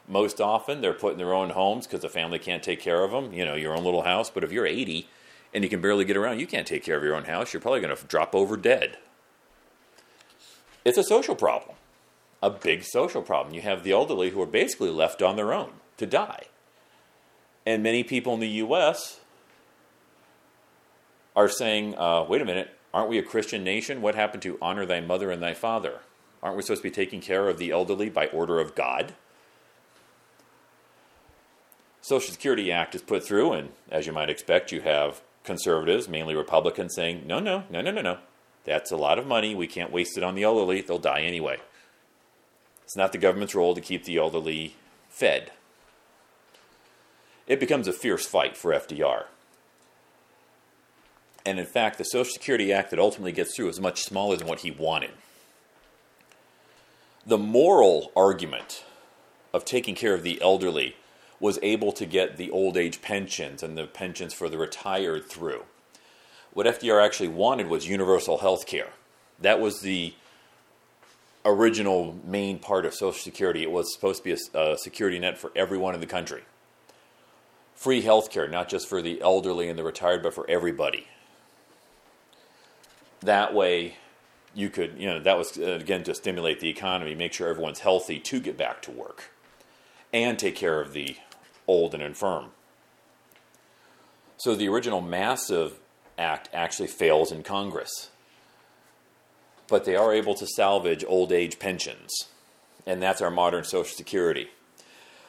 A: Most often, they're put in their own homes because the family can't take care of them. You know, your own little house. But if you're 80 and you can barely get around, you can't take care of your own house. You're probably going to drop over dead. It's a social problem, a big social problem. You have the elderly who are basically left on their own to die. And many people in the U.S. are saying, uh, wait a minute, aren't we a Christian nation? What happened to honor thy mother and thy father? Aren't we supposed to be taking care of the elderly by order of God? Social Security Act is put through, and as you might expect, you have conservatives, mainly Republicans, saying, no, no, no, no, no, no. That's a lot of money. We can't waste it on the elderly. They'll die anyway. It's not the government's role to keep the elderly fed. It becomes a fierce fight for FDR. And in fact, the Social Security Act that ultimately gets through is much smaller than what he wanted. The moral argument of taking care of the elderly was able to get the old age pensions and the pensions for the retired through. What FDR actually wanted was universal health care. That was the original main part of Social Security. It was supposed to be a, a security net for everyone in the country. Free health care, not just for the elderly and the retired, but for everybody. That way, you could, you know, that was uh, again to stimulate the economy, make sure everyone's healthy to get back to work, and take care of the old and infirm. So the original massive act actually fails in Congress but they are able to salvage old age pensions. And that's our modern Social Security.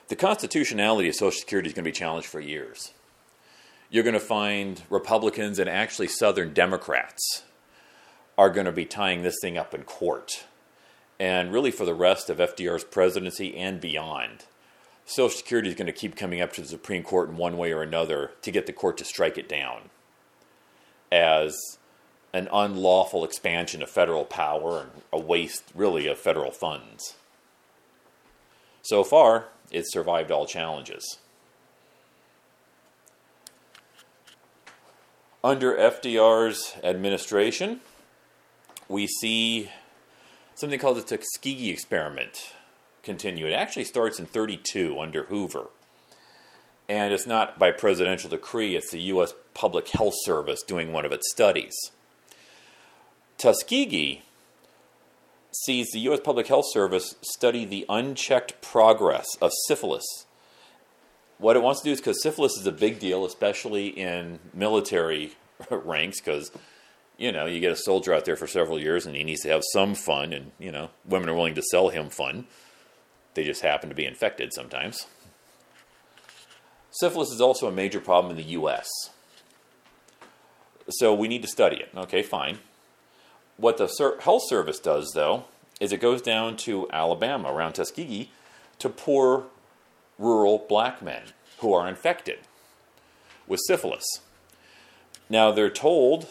A: The constitutionality of Social Security is going to be challenged for years. You're going to find Republicans and actually Southern Democrats are going to be tying this thing up in court. And really, for the rest of FDR's presidency and beyond, Social Security is going to keep coming up to the Supreme Court in one way or another to get the court to strike it down as an unlawful expansion of federal power and a waste, really, of federal funds. So far, it's survived all challenges. Under FDR's administration, we see something called the Tuskegee experiment continue. It actually starts in 32 under Hoover. And it's not by presidential decree, it's the U.S. Public Health Service doing one of its studies. Tuskegee sees the U.S. Public Health Service study the unchecked progress of syphilis. What it wants to do is because syphilis is a big deal, especially in military ranks, because you know you get a soldier out there for several years and he needs to have some fun, and you know women are willing to sell him fun. They just happen to be infected sometimes. Syphilis is also a major problem in the U.S. So we need to study it. Okay, fine. What the health service does, though, is it goes down to Alabama, around Tuskegee, to poor rural black men who are infected with syphilis. Now, they're told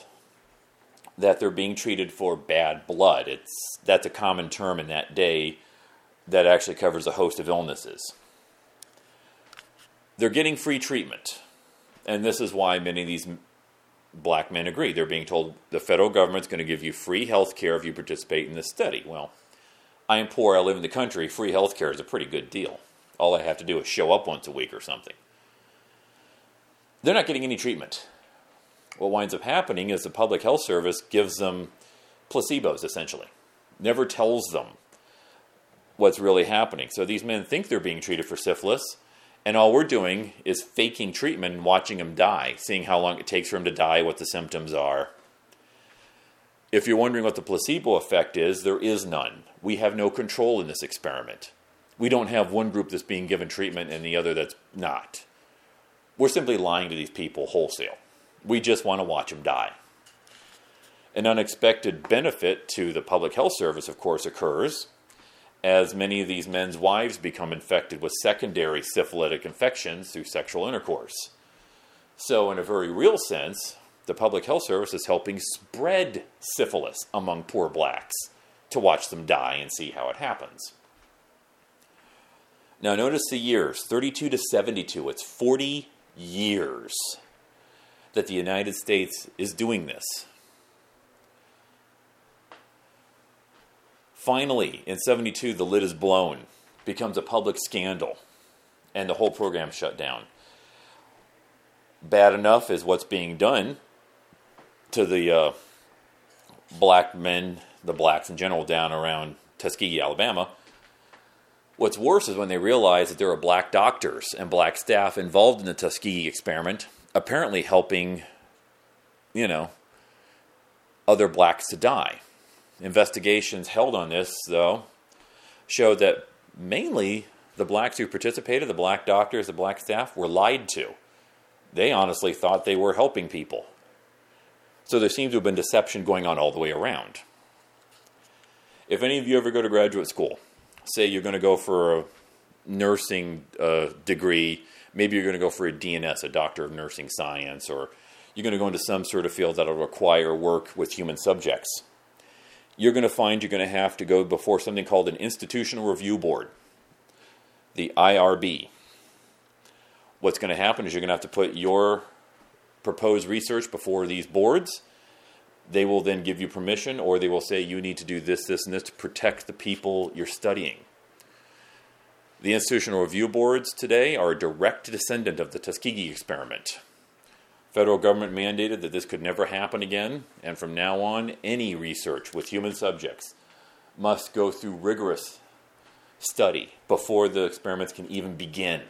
A: that they're being treated for bad blood. It's, that's a common term in that day that actually covers a host of illnesses. They're getting free treatment. And this is why many of these black men agree. They're being told the federal government's going to give you free health care if you participate in this study. Well, I am poor, I live in the country, free health care is a pretty good deal. All I have to do is show up once a week or something. They're not getting any treatment. What winds up happening is the public health service gives them placebos, essentially, never tells them what's really happening. So these men think they're being treated for syphilis and all we're doing is faking treatment and watching him die, seeing how long it takes for him to die, what the symptoms are. If you're wondering what the placebo effect is, there is none. We have no control in this experiment. We don't have one group that's being given treatment and the other that's not. We're simply lying to these people wholesale. We just want to watch them die. An unexpected benefit to the public health service, of course, occurs as many of these men's wives become infected with secondary syphilitic infections through sexual intercourse. So, in a very real sense, the Public Health Service is helping spread syphilis among poor blacks to watch them die and see how it happens. Now, notice the years 32 to 72. It's 40 years that the United States is doing this. Finally, in 72, the lid is blown, becomes a public scandal, and the whole program shut down. Bad enough is what's being done to the uh, black men, the blacks in general, down around Tuskegee, Alabama. What's worse is when they realize that there are black doctors and black staff involved in the Tuskegee experiment, apparently helping, you know, other blacks to die. Investigations held on this, though, showed that mainly the blacks who participated, the black doctors, the black staff, were lied to. They honestly thought they were helping people. So there seems to have been deception going on all the way around. If any of you ever go to graduate school, say you're going to go for a nursing uh, degree, maybe you're going to go for a DNS, a Doctor of Nursing Science, or you're going to go into some sort of field that will require work with human subjects you're going to find you're going to have to go before something called an Institutional Review Board, the IRB. What's going to happen is you're going to have to put your proposed research before these boards, they will then give you permission or they will say you need to do this, this, and this to protect the people you're studying. The institutional review boards today are a direct descendant of the Tuskegee experiment. Federal government mandated that this could never happen again, and from now on, any research with human subjects must go through rigorous study before the experiments can even begin.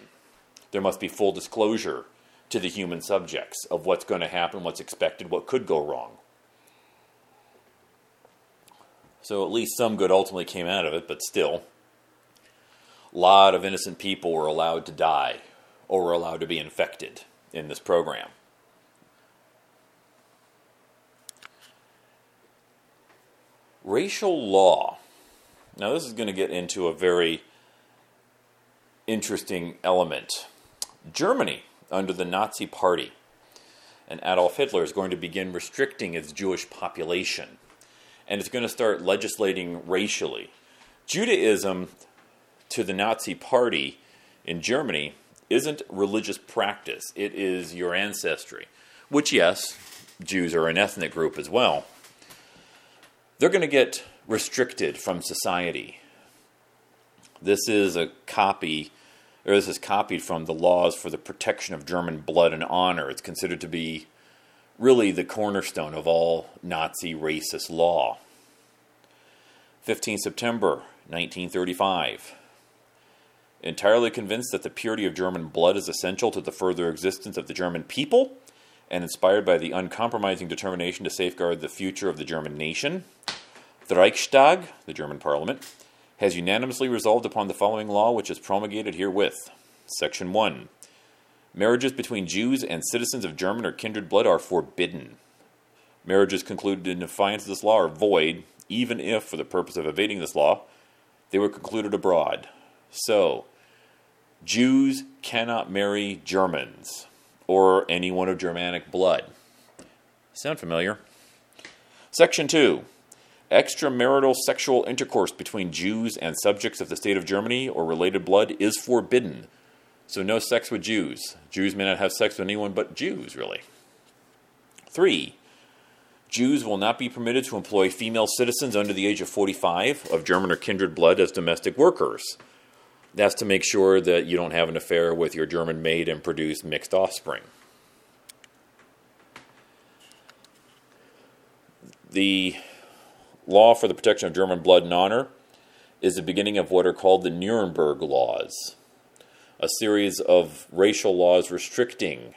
A: There must be full disclosure to the human subjects of what's going to happen, what's expected, what could go wrong. So at least some good ultimately came out of it, but still, a lot of innocent people were allowed to die or were allowed to be infected in this program. Racial law. Now, this is going to get into a very interesting element. Germany, under the Nazi Party, and Adolf Hitler is going to begin restricting its Jewish population. And it's going to start legislating racially. Judaism to the Nazi Party in Germany isn't religious practice, it is your ancestry. Which, yes, Jews are an ethnic group as well. They're going to get restricted from society. This is a copy, or this is copied from the laws for the protection of German blood and honor. It's considered to be really the cornerstone of all Nazi racist law. 15 September 1935 entirely convinced that the purity of German blood is essential to the further existence of the German people, and inspired by the uncompromising determination to safeguard the future of the German nation, the Reichstag, the German parliament, has unanimously resolved upon the following law, which is promulgated herewith. Section 1. Marriages between Jews and citizens of German or kindred blood are forbidden. Marriages concluded in defiance of this law are void, even if, for the purpose of evading this law, they were concluded abroad. So, Jews cannot marry Germans or anyone of Germanic blood. Sound familiar? Section 2. Extramarital sexual intercourse between Jews and subjects of the state of Germany or related blood is forbidden. So, no sex with Jews. Jews may not have sex with anyone but Jews, really. 3. Jews will not be permitted to employ female citizens under the age of 45 of German or kindred blood as domestic workers. That's to make sure that you don't have an affair with your German maid and produce mixed offspring. The law for the protection of German blood and honor is the beginning of what are called the Nuremberg Laws, a series of racial laws restricting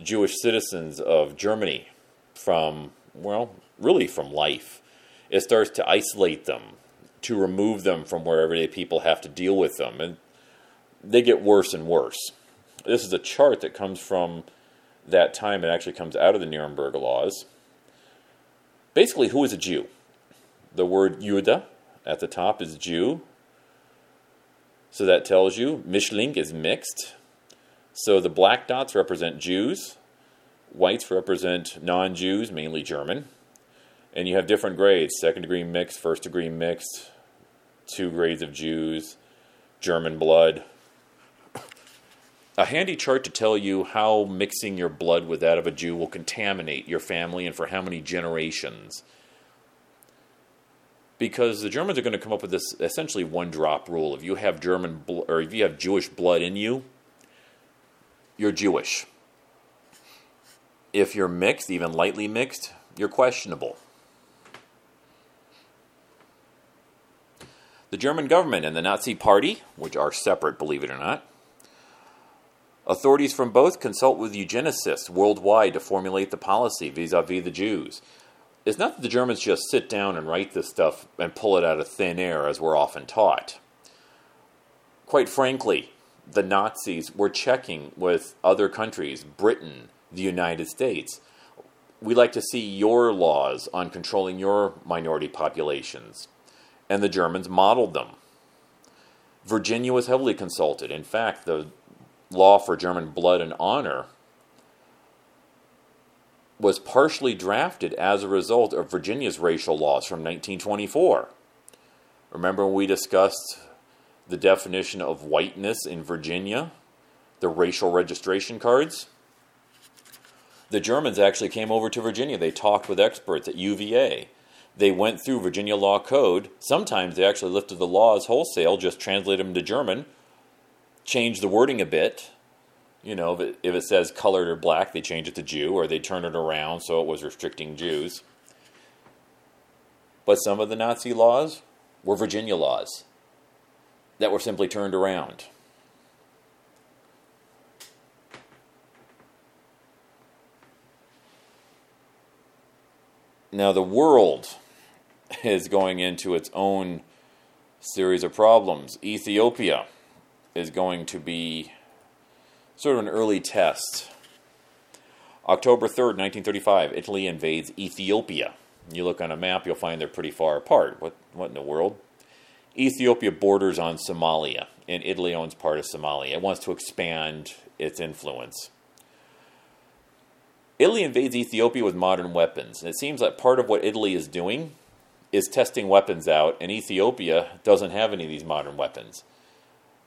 A: Jewish citizens of Germany from, well, really from life. It starts to isolate them to remove them from where everyday people have to deal with them. And they get worse and worse. This is a chart that comes from that time. It actually comes out of the Nuremberg laws. Basically, who is a Jew? The word Jude at the top is Jew. So that tells you Mischling is mixed. So the black dots represent Jews, whites represent non Jews, mainly German. And you have different grades second degree mixed, first degree mixed, two grades of Jews, German blood. A handy chart to tell you how mixing your blood with that of a Jew will contaminate your family and for how many generations. Because the Germans are going to come up with this essentially one drop rule. If you have German or if you have Jewish blood in you, you're Jewish. If you're mixed, even lightly mixed, you're questionable. The German government and the Nazi Party, which are separate, believe it or not, authorities from both consult with eugenicists worldwide to formulate the policy vis a vis the Jews. It's not that the Germans just sit down and write this stuff and pull it out of thin air, as we're often taught. Quite frankly, the Nazis were checking with other countries, Britain, the United States. We like to see your laws on controlling your minority populations and the Germans modeled them. Virginia was heavily consulted. In fact, the law for German blood and honor was partially drafted as a result of Virginia's racial laws from 1924. Remember when we discussed the definition of whiteness in Virginia, the racial registration cards? The Germans actually came over to Virginia. They talked with experts at UVA. They went through Virginia law code. Sometimes they actually lifted the laws wholesale, just translated them to German, changed the wording a bit. You know, if it, if it says colored or black, they change it to Jew, or they turn it around so it was restricting Jews. But some of the Nazi laws were Virginia laws that were simply turned around. Now, the world is going into its own series of problems. Ethiopia is going to be sort of an early test. October 3rd, 1935, Italy invades Ethiopia. You look on a map, you'll find they're pretty far apart. What, what in the world? Ethiopia borders on Somalia, and Italy owns part of Somalia. It wants to expand its influence. Italy invades Ethiopia with modern weapons. And it seems like part of what Italy is doing is testing weapons out, and Ethiopia doesn't have any of these modern weapons.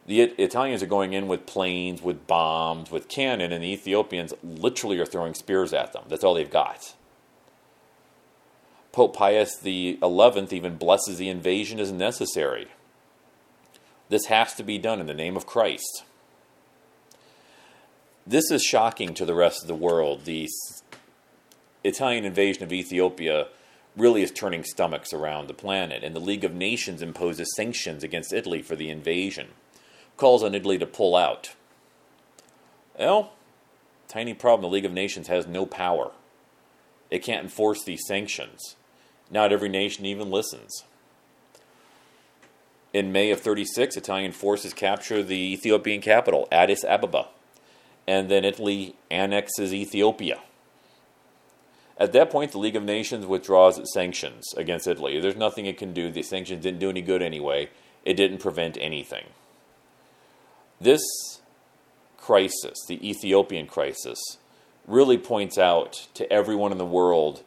A: The Italians are going in with planes, with bombs, with cannon, and the Ethiopians literally are throwing spears at them. That's all they've got. Pope Pius XI even blesses the invasion as necessary. This has to be done in the name of Christ. This is shocking to the rest of the world. The Italian invasion of Ethiopia really is turning stomachs around the planet, and the League of Nations imposes sanctions against Italy for the invasion, calls on Italy to pull out. Well, tiny problem the League of Nations has no power. It can't enforce these sanctions. Not every nation even listens. In May of 36, Italian forces capture the Ethiopian capital, Addis Ababa, and then Italy annexes Ethiopia. At that point, the League of Nations withdraws its sanctions against Italy. There's nothing it can do. The sanctions didn't do any good anyway. It didn't prevent anything. This crisis, the Ethiopian crisis, really points out to everyone in the world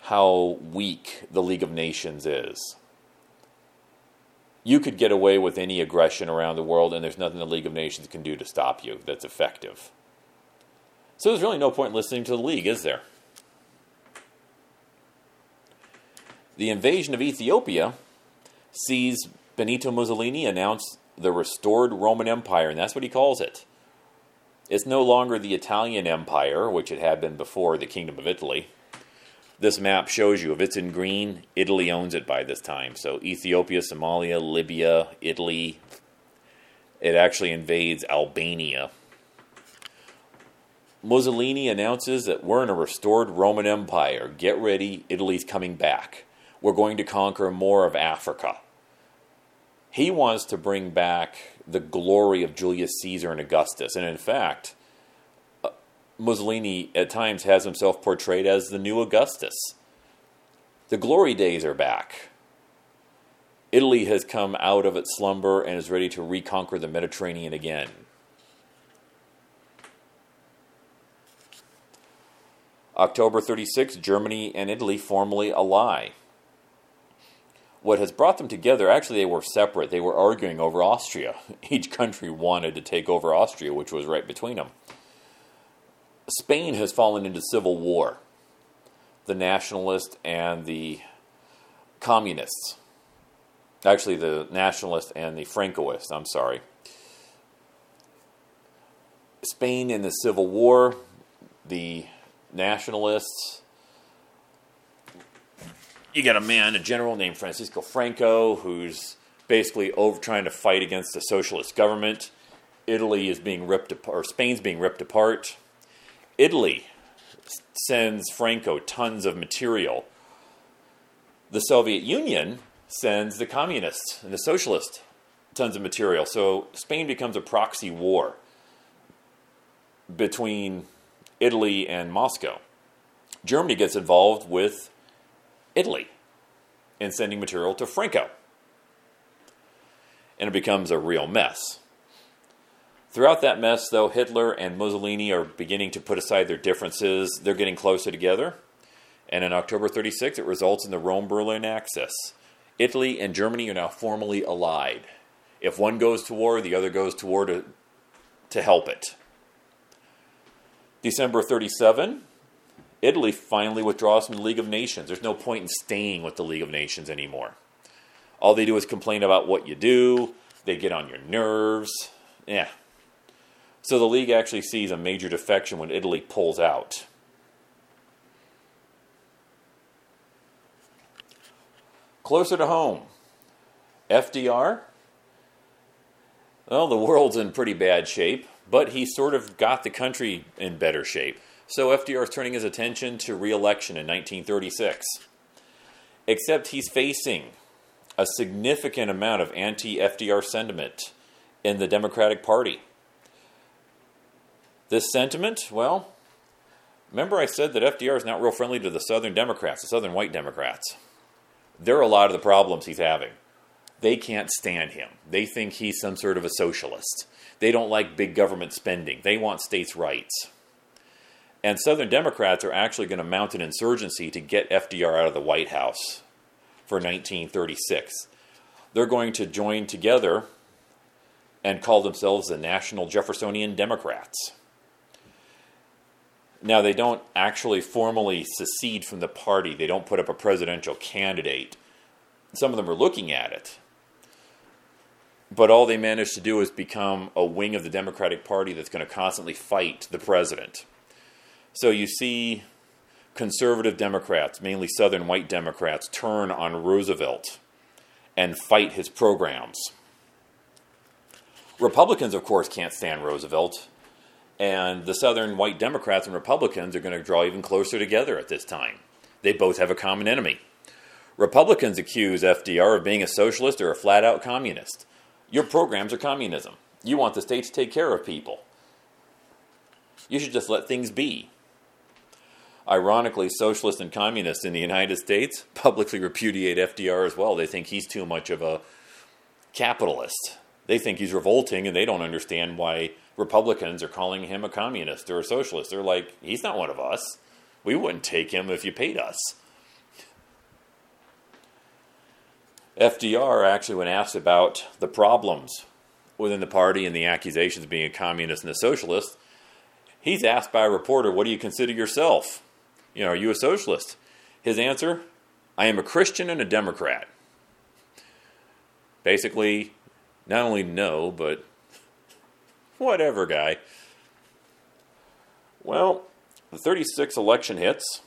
A: how weak the League of Nations is. You could get away with any aggression around the world, and there's nothing the League of Nations can do to stop you that's effective. So there's really no point in listening to the League, is there? The invasion of Ethiopia sees Benito Mussolini announce the restored Roman Empire, and that's what he calls it. It's no longer the Italian Empire, which it had been before the Kingdom of Italy this map shows you if it's in green, Italy owns it by this time. So Ethiopia, Somalia, Libya, Italy. It actually invades Albania. Mussolini announces that we're in a restored Roman Empire. Get ready, Italy's coming back. We're going to conquer more of Africa. He wants to bring back the glory of Julius Caesar and Augustus. And in fact, uh, Mussolini at times has himself portrayed as the new Augustus. The glory days are back. Italy has come out of its slumber and is ready to reconquer the Mediterranean again. October 36, Germany and Italy formally ally. What has brought them together, actually, they were separate. They were arguing over Austria. Each country wanted to take over Austria, which was right between them. Spain has fallen into civil war. The nationalists and the communists. Actually, the nationalists and the Francoists, I'm sorry. Spain in the Civil War, the nationalists. You got a man, a general named Francisco Franco, who's basically over trying to fight against the socialist government. Italy is being ripped apart, or Spain's being ripped apart. Italy sends Franco tons of material. The Soviet Union sends the communists and the socialists tons of material. So Spain becomes a proxy war between Italy and Moscow. Germany gets involved with Italy and sending material to Franco. And it becomes a real mess. Throughout that mess, though, Hitler and Mussolini are beginning to put aside their differences. They're getting closer together. And in October 36, it results in the Rome Berlin Axis. Italy and Germany are now formally allied. If one goes to war, the other goes to war to, to help it. December 37, Italy finally withdraws from the League of Nations. There's no point in staying with the League of Nations anymore. All they do is complain about what you do, they get on your nerves. Yeah. So the league actually sees a major defection when Italy pulls out. Closer to home, FDR. Well, the world's in pretty bad shape, but he sort of got the country in better shape. So FDR is turning his attention to re election in 1936. Except he's facing a significant amount of anti FDR sentiment in the Democratic Party. This sentiment, well, remember I said that FDR is not real friendly to the Southern Democrats, the Southern white Democrats. They're a lot of the problems he's having. They can't stand him. They think he's some sort of a socialist. They don't like big government spending. They want states' rights. And Southern Democrats are actually going to mount an insurgency to get FDR out of the White House for 1936. They're going to join together and call themselves the National Jeffersonian Democrats. Now, they don't actually formally secede from the party, they don't put up a presidential candidate. Some of them are looking at it. But all they managed to do is become a wing of the Democratic Party that's going to constantly fight the president. So you see conservative Democrats, mainly Southern white Democrats, turn on Roosevelt and fight his programs. Republicans, of course, can't stand Roosevelt, and the Southern white Democrats and Republicans are going to draw even closer together at this time. They both have a common enemy. Republicans accuse FDR of being a socialist or a flat out communist. Your programs are communism. You want the state to take care of people. You should just let things be. Ironically, socialists and communists in the United States publicly repudiate FDR as well. They think he's too much of a capitalist. They think he's revolting and they don't understand why Republicans are calling him a communist or a socialist. They're like, he's not one of us. We wouldn't take him if you paid us. FDR actually, when asked about the problems within the party and the accusations of being a communist and a socialist, he's asked by a reporter, What do you consider yourself? You know, are you a socialist? His answer, I am a Christian and a Democrat. Basically, not only no, but whatever, guy. Well, the 36 election hits,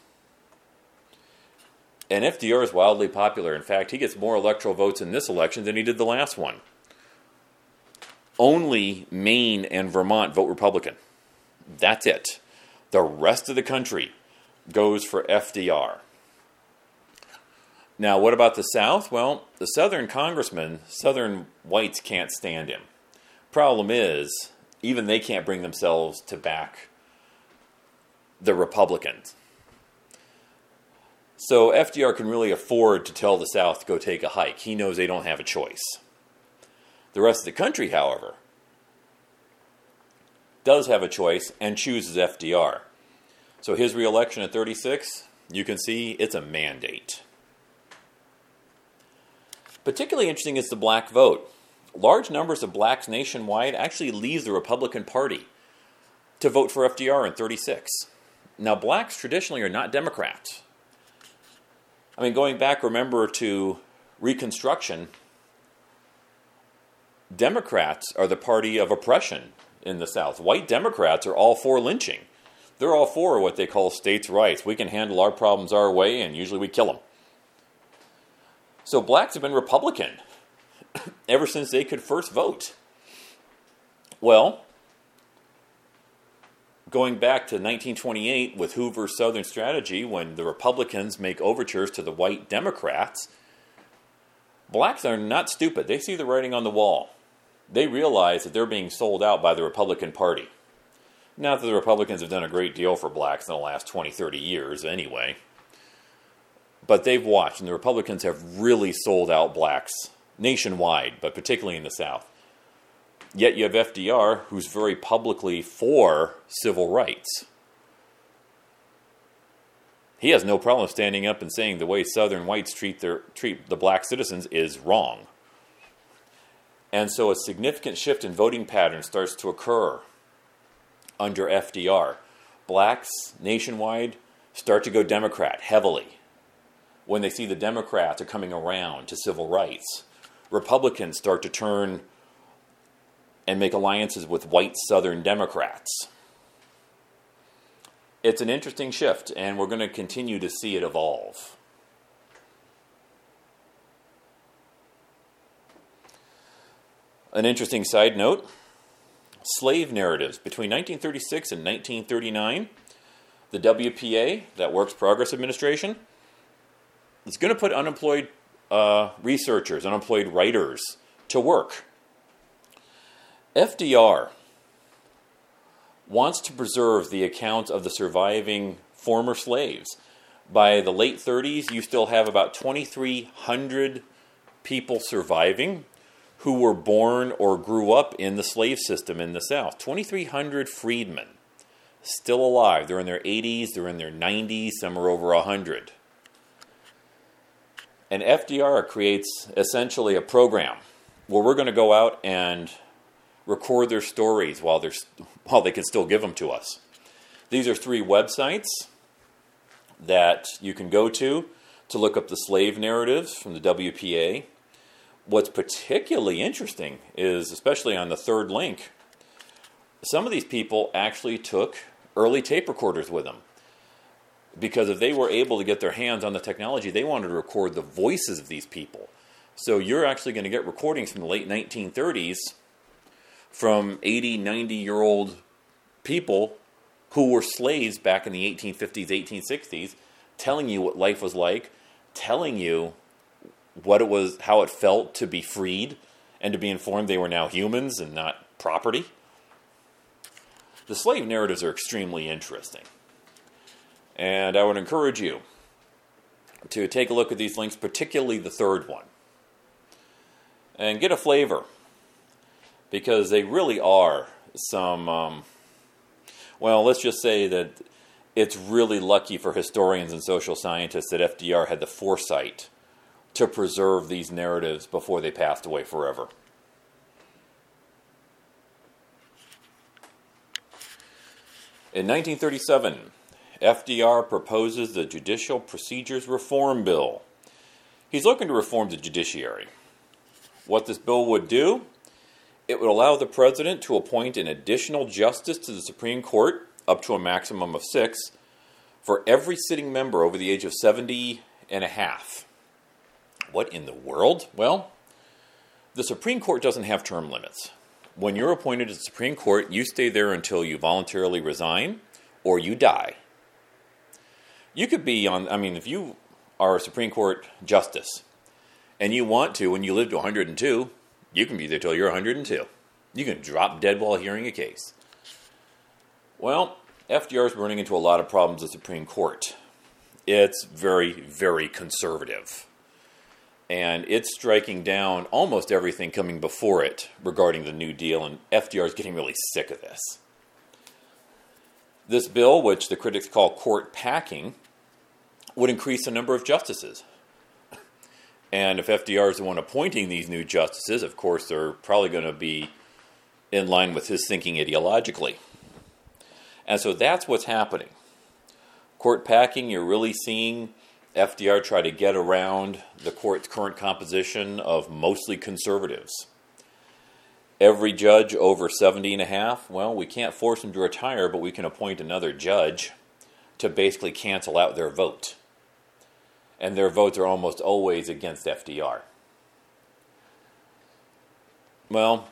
A: and FDR is wildly popular. In fact, he gets more electoral votes in this election than he did the last one. Only Maine and Vermont vote Republican. That's it. The rest of the country goes for FDR. Now, what about the South? Well, the Southern congressmen, Southern whites can't stand him. Problem is, even they can't bring themselves to back the Republicans. So FDR can really afford to tell the South to go take a hike. He knows they don't have a choice. The rest of the country, however, does have a choice and chooses FDR. So his reelection at 36, you can see it's a mandate. Particularly interesting is the black vote. Large numbers of blacks nationwide actually leave the Republican Party to vote for FDR in 36. Now, blacks traditionally are not Democrats. I mean, going back, remember to Reconstruction, Democrats are the party of oppression in the South. White Democrats are all for lynching they're all for what they call states' rights. We can handle our problems our way, and usually we kill them. So blacks have been Republican ever since they could first vote. Well, going back to 1928 with Hoover's Southern strategy, when the Republicans make overtures to the white Democrats, blacks are not stupid. They see the writing on the wall. They realize that they're being sold out by the Republican Party. Not that the Republicans have done a great deal for blacks in the last 20, 30 years, anyway. But they've watched, and the Republicans have really sold out blacks nationwide, but particularly in the South. Yet you have FDR, who's very publicly for civil rights. He has no problem standing up and saying the way Southern whites treat their treat the black citizens is wrong. And so a significant shift in voting patterns starts to occur under FDR. blacks nationwide start to go Democrat heavily when they see the Democrats are coming around to civil rights. Republicans start to turn and make alliances with white Southern Democrats. It's an interesting shift, and we're going to continue to see it evolve. An interesting side note slave narratives. Between 1936 and 1939, the WPA, that Works Progress Administration, is going to put unemployed uh, researchers, unemployed writers to work. FDR wants to preserve the accounts of the surviving former slaves. By the late 30s, you still have about 2,300 people surviving who were born or grew up in the slave system in the South. 2,300 freedmen still alive. They're in their 80s, they're in their 90s, some are over 100. And FDR creates essentially a program where we're going to go out and record their stories while, they're, while they can still give them to us. These are three websites that you can go to to look up the slave narratives from the WPA. What's particularly interesting is, especially on the third link, some of these people actually took early tape recorders with them. Because if they were able to get their hands on the technology, they wanted to record the voices of these people. So you're actually going to get recordings from the late 1930s from 80, 90 year old people who were slaves back in the 1850s, 1860s, telling you what life was like, telling you what it was, how it felt to be freed, and to be informed they were now humans and not property. The slave narratives are extremely interesting. And I would encourage you to take a look at these links, particularly the third one, and get a flavor because they really are some. Um, well, let's just say that it's really lucky for historians and social scientists that FDR had the foresight to preserve these narratives before they passed away forever. In 1937, FDR proposes the Judicial Procedures Reform Bill. He's looking to reform the judiciary. What this bill would do it would allow the president to appoint an additional justice to the Supreme Court, up to a maximum of six, for every sitting member over the age of 70 and a half. What in the world? Well, the Supreme Court doesn't have term limits. When you're appointed to the Supreme Court, you stay there until you voluntarily resign or you die. You could be on, I mean, if you are a Supreme Court justice and you want to, when you live to 102, you can be there till you're 102. You can drop dead while hearing a case. Well, FDR is running into a lot of problems at the Supreme Court. It's very, very conservative. And it's striking down almost everything coming before it regarding the New Deal, and FDR is getting really sick of this. This bill, which the critics call court packing, would increase the number of justices. And if FDR is the one appointing these new justices, of course, they're probably going to be in line with his thinking ideologically. And so that's what's happening. Court packing, you're really seeing FDR try to get around the court's current composition of mostly conservatives. Every judge over 70 and a half, well, we can't force them to retire, but we can appoint another judge to basically cancel out their vote and their votes are almost always against FDR. Well,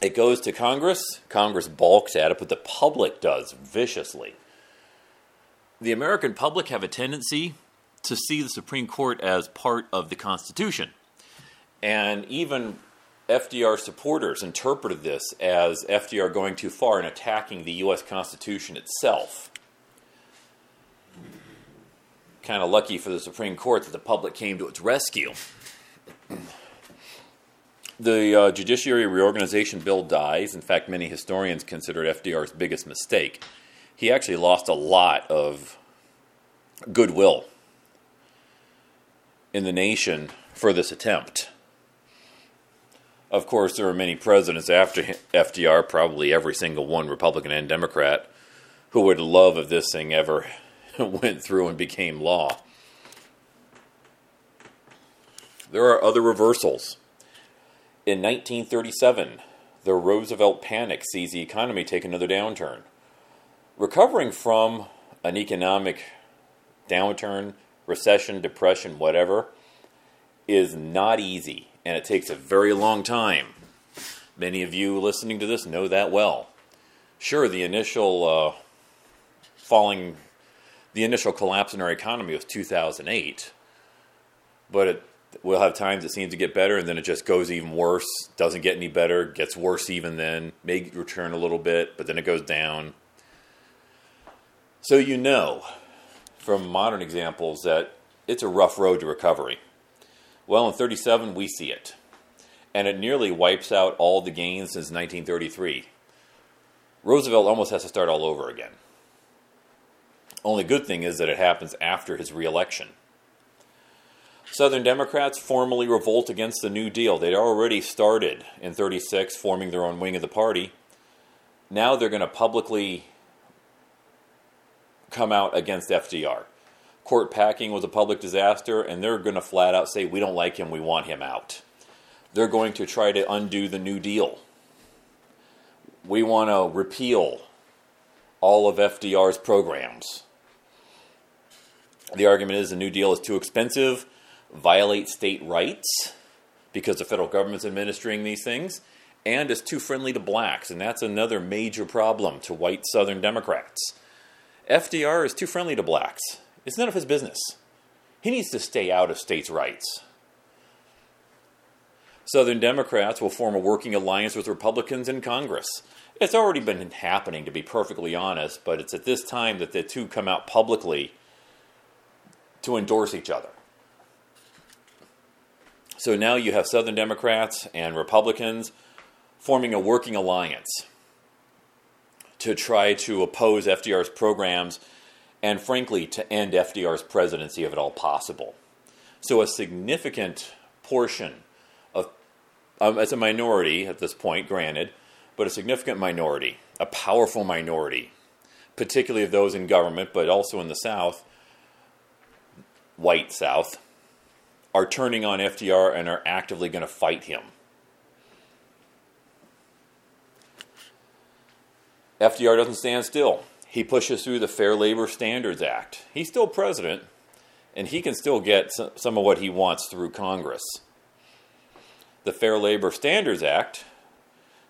A: it goes to Congress. Congress balks at it, but the public does viciously. The American public have a tendency to see the Supreme Court as part of the Constitution. And even FDR supporters interpreted this as FDR going too far and attacking the U.S. Constitution itself kind of lucky for the Supreme Court that the public came to its rescue. The uh, Judiciary Reorganization Bill dies. In fact, many historians consider it FDR's biggest mistake. He actually lost a lot of goodwill in the nation for this attempt. Of course, there were many presidents after FDR, probably every single one, Republican and Democrat, who would love if this thing ever went through and became law. There are other reversals. In 1937, the Roosevelt panic sees the economy take another downturn. Recovering from an economic downturn, recession, depression, whatever, is not easy, and it takes a very long time. Many of you listening to this know that well. Sure, the initial uh, falling, the initial collapse in our economy was 2008, but it, we'll have times it seems to get better, and then it just goes even worse. Doesn't get any better, gets worse even then. May return a little bit, but then it goes down. So you know from modern examples that it's a rough road to recovery. Well, in 37, we see it. And it nearly wipes out all the gains since 1933. Roosevelt almost has to start all over again. Only good thing is that it happens after his reelection. Southern Democrats formally revolt against the New Deal. They'd already started in 36 forming their own wing of the party. Now they're going to publicly come out against FDR. Court packing was a public disaster, and they're going to flat out say, We don't like him, we want him out. They're going to try to undo the New Deal. We want to repeal all of FDR's programs. The argument is the New Deal is too expensive, violates state rights because the federal government's administering these things, and is too friendly to blacks. And that's another major problem to white Southern Democrats. FDR is too friendly to blacks. It's none of his business. He needs to stay out of states' rights. Southern Democrats will form a working alliance with Republicans in Congress. It's already been happening, to be perfectly honest, but it's at this time that the two come out publicly to endorse each other. So now you have Southern Democrats and Republicans forming a working alliance to try to oppose FDR's programs and, frankly, to end FDR's presidency if at all possible. So, a significant portion of, um, as a minority at this point, granted, but a significant minority, a powerful minority, particularly of those in government, but also in the South, white South, are turning on FDR and are actively going to fight him. FDR doesn't stand still. He pushes through the Fair Labor Standards Act. He's still president, and he can still get some of what he wants through Congress. The Fair Labor Standards Act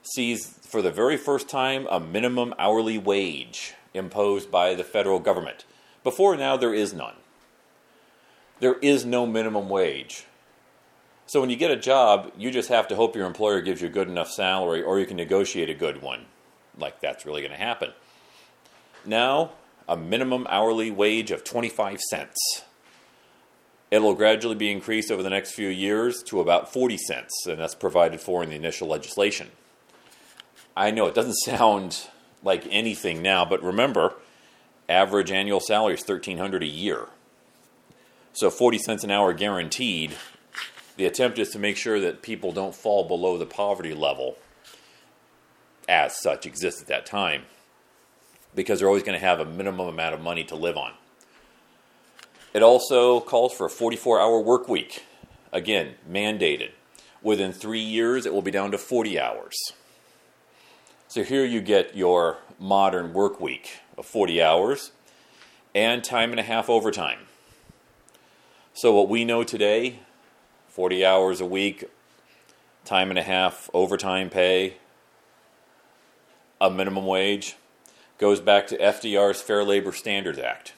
A: sees for the very first time a minimum hourly wage imposed by the federal government. Before now, there is none. There is no minimum wage. So when you get a job, you just have to hope your employer gives you a good enough salary or you can negotiate a good one like that's really going to happen. Now, a minimum hourly wage of 25 cents. It'll gradually be increased over the next few years to about 40 cents, and that's provided for in the initial legislation. I know it doesn't sound like anything now, but remember, average annual salary is 1300 a year. So 40 cents an hour guaranteed. The attempt is to make sure that people don't fall below the poverty level as such exist at that time because they're always going to have a minimum amount of money to live on. It also calls for a 44 hour work week. Again, mandated. Within three years, it will be down to 40 hours. So here you get your modern work week of 40 hours and time and a half overtime. So, what we know today 40 hours a week, time and a half overtime pay, a minimum wage goes back to FDR's Fair Labor Standards Act.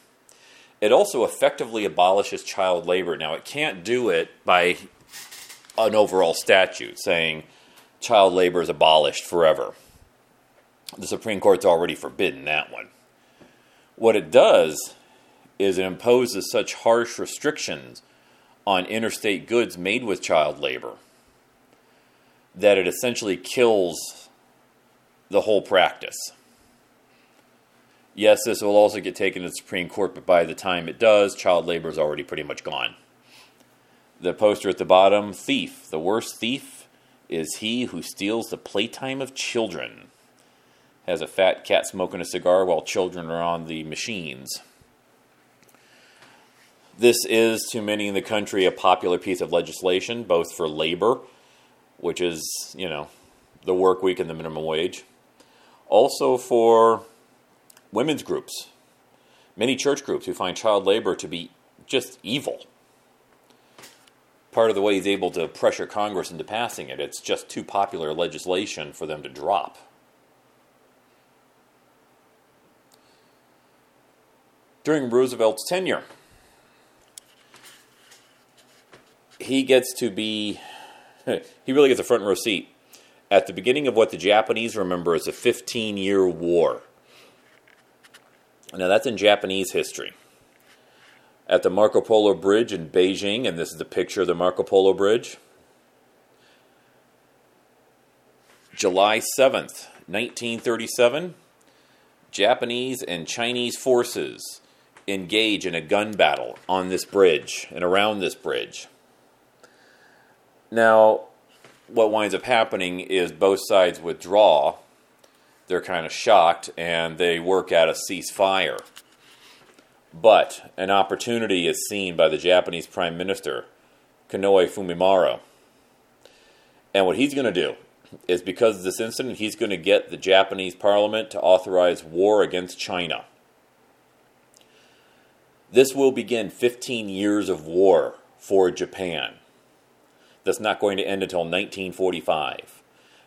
A: It also effectively abolishes child labor. Now, it can't do it by an overall statute saying child labor is abolished forever. The Supreme Court's already forbidden that one. What it does is it imposes such harsh restrictions on interstate goods made with child labor that it essentially kills the whole practice. Yes, this will also get taken to the Supreme Court, but by the time it does, child labor is already pretty much gone. The poster at the bottom thief. The worst thief is he who steals the playtime of children. has a fat cat smoking a cigar while children are on the machines. This is, to many in the country, a popular piece of legislation, both for labor, which is, you know, the work week and the minimum wage, also for women's groups, many church groups who find child labor to be just evil. Part of the way he's able to pressure Congress into passing it, it's just too popular legislation for them to drop. During Roosevelt's tenure, he gets to be, he really gets a front row seat at the beginning of what the Japanese remember as a 15 year war. Now, that's in Japanese history. At the Marco Polo Bridge in Beijing, and this is the picture of the Marco Polo Bridge. July 7th, 1937, Japanese and Chinese forces engage in a gun battle on this bridge and around this bridge. Now, what winds up happening is both sides withdraw. They're kind of shocked and they work out a ceasefire. But an opportunity is seen by the Japanese Prime Minister, Konoe Fumimaro. And what he's going to do is because of this incident, he's going to get the Japanese parliament to authorize war against China. This will begin 15 years of war for Japan that's not going to end until 1945.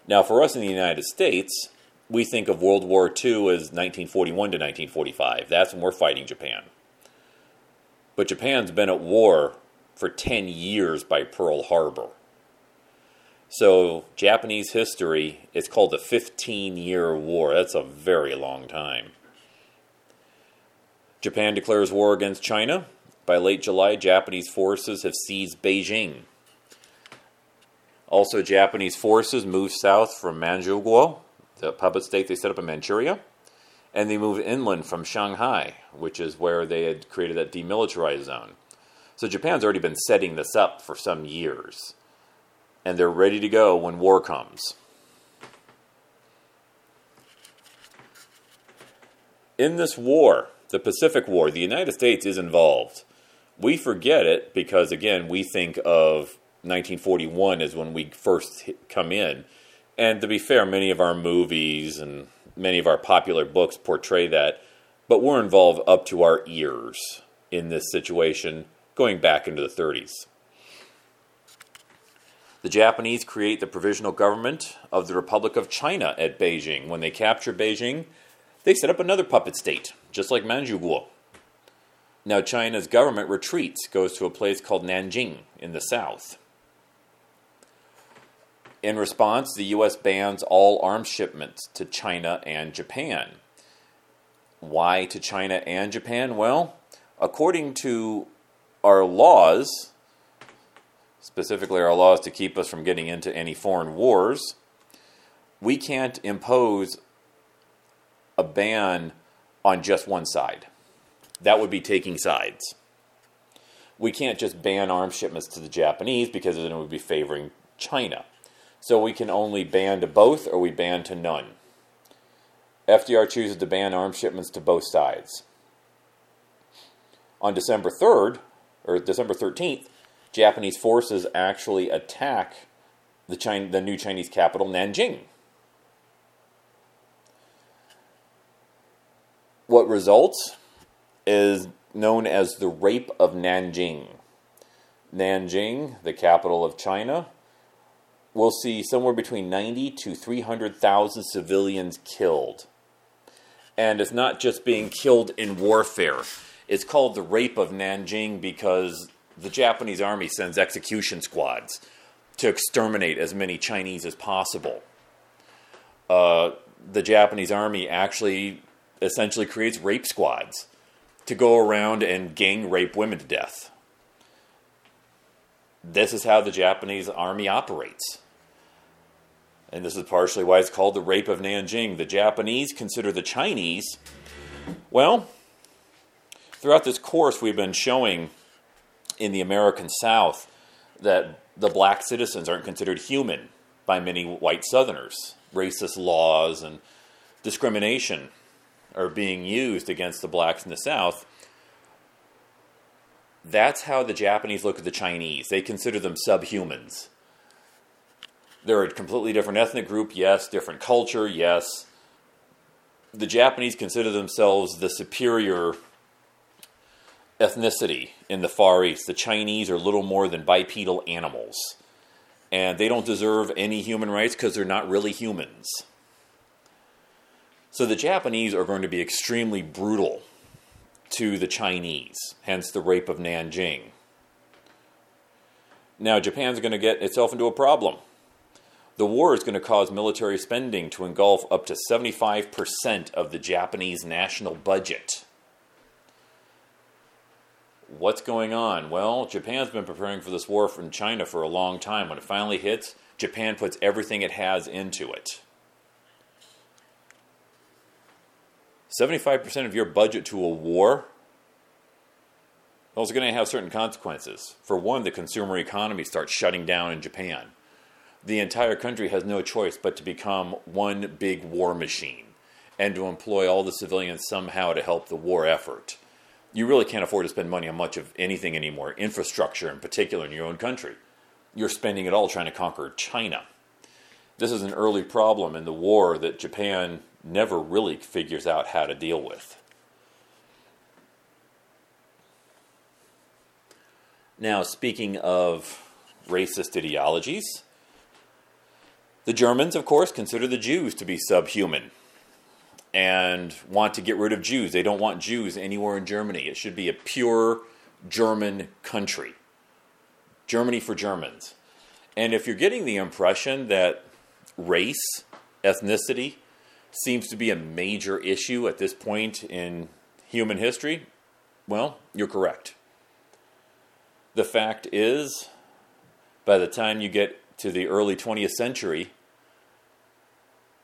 A: Now, for us in the United States, we think of World War II as 1941 to 1945. That's when we're fighting Japan. But Japan's been at war for 10 years by Pearl Harbor. So, Japanese history is called the 15 year war. That's a very long time. Japan declares war against China. By late July, Japanese forces have seized Beijing. Also, Japanese forces moved south from Manchukuo, the puppet state they set up in Manchuria, and they moved inland from Shanghai, which is where they had created that demilitarized zone. So Japan's already been setting this up for some years, and they're ready to go when war comes. In this war, the Pacific War, the United States is involved. We forget it because, again, we think of 1941 is when we first come in. And to be fair, many of our movies and many of our popular books portray that, but we're involved up to our ears in this situation going back into the 30s. The Japanese create the provisional government of the Republic of China at Beijing. When they capture Beijing, they set up another puppet state, just like Manchukuo. Now, China's government retreats, goes to a place called Nanjing in the south. In response, the U.S. bans all arms shipments to China and Japan. Why to China and Japan? Well, according to our laws, specifically our laws to keep us from getting into any foreign wars, we can't impose a ban on just one side. That would be taking sides. We can't just ban arms shipments to the Japanese because then it would be favoring China. So we can only ban to both or we ban to none. FDR chooses to ban arms shipments to both sides. On December 3rd, or December 13th, Japanese forces actually attack the, China, the new Chinese capital, Nanjing. What results is known as the Rape of Nanjing. Nanjing, the capital of China, we'll see somewhere between 90 to 300,000 civilians killed. And it's not just being killed in warfare. It's called the Rape of Nanjing because the Japanese army sends execution squads to exterminate as many Chinese as possible. Uh, the Japanese army actually essentially creates rape squads to go around and gang rape women to death. This is how the Japanese army operates. And this is partially why it's called the Rape of Nanjing. The Japanese consider the Chinese, well, throughout this course, we've been showing in the American South that the black citizens aren't considered human by many white Southerners. Racist laws and discrimination are being used against the blacks in the South, that's how the Japanese look at the Chinese. They consider them subhumans. They're a completely different ethnic group, yes, different culture, yes. The Japanese consider themselves the superior ethnicity in the Far East. The Chinese are little more than bipedal animals. And they don't deserve any human rights because they're not really humans. So the Japanese are going to be extremely brutal to the Chinese, hence the rape of Nanjing. Now, Japan's going to get itself into a problem. The war is going to cause military spending to engulf up to 75% of the Japanese national budget. What's going on? Well, Japan's been preparing for this war from China for a long time. When it finally hits, Japan puts everything it has into it. 75% of your budget to a war, well, it's going to have certain consequences. For one, the consumer economy starts shutting down in Japan. The entire country has no choice but to become one big war machine and to employ all the civilians somehow to help the war effort. You really can't afford to spend money on much of anything anymore, infrastructure in particular in your own country. You're spending it all trying to conquer China. This is an early problem in the war that Japan never really figures out how to deal with. Now, speaking of racist ideologies, the Germans, of course, consider the Jews to be subhuman and want to get rid of Jews. They don't want Jews anywhere in Germany. It should be a pure German country. Germany for Germans. And if you're getting the impression that race, ethnicity, seems to be a major issue at this point in human history, well, you're correct. The fact is, by the time you get to the early 20th century,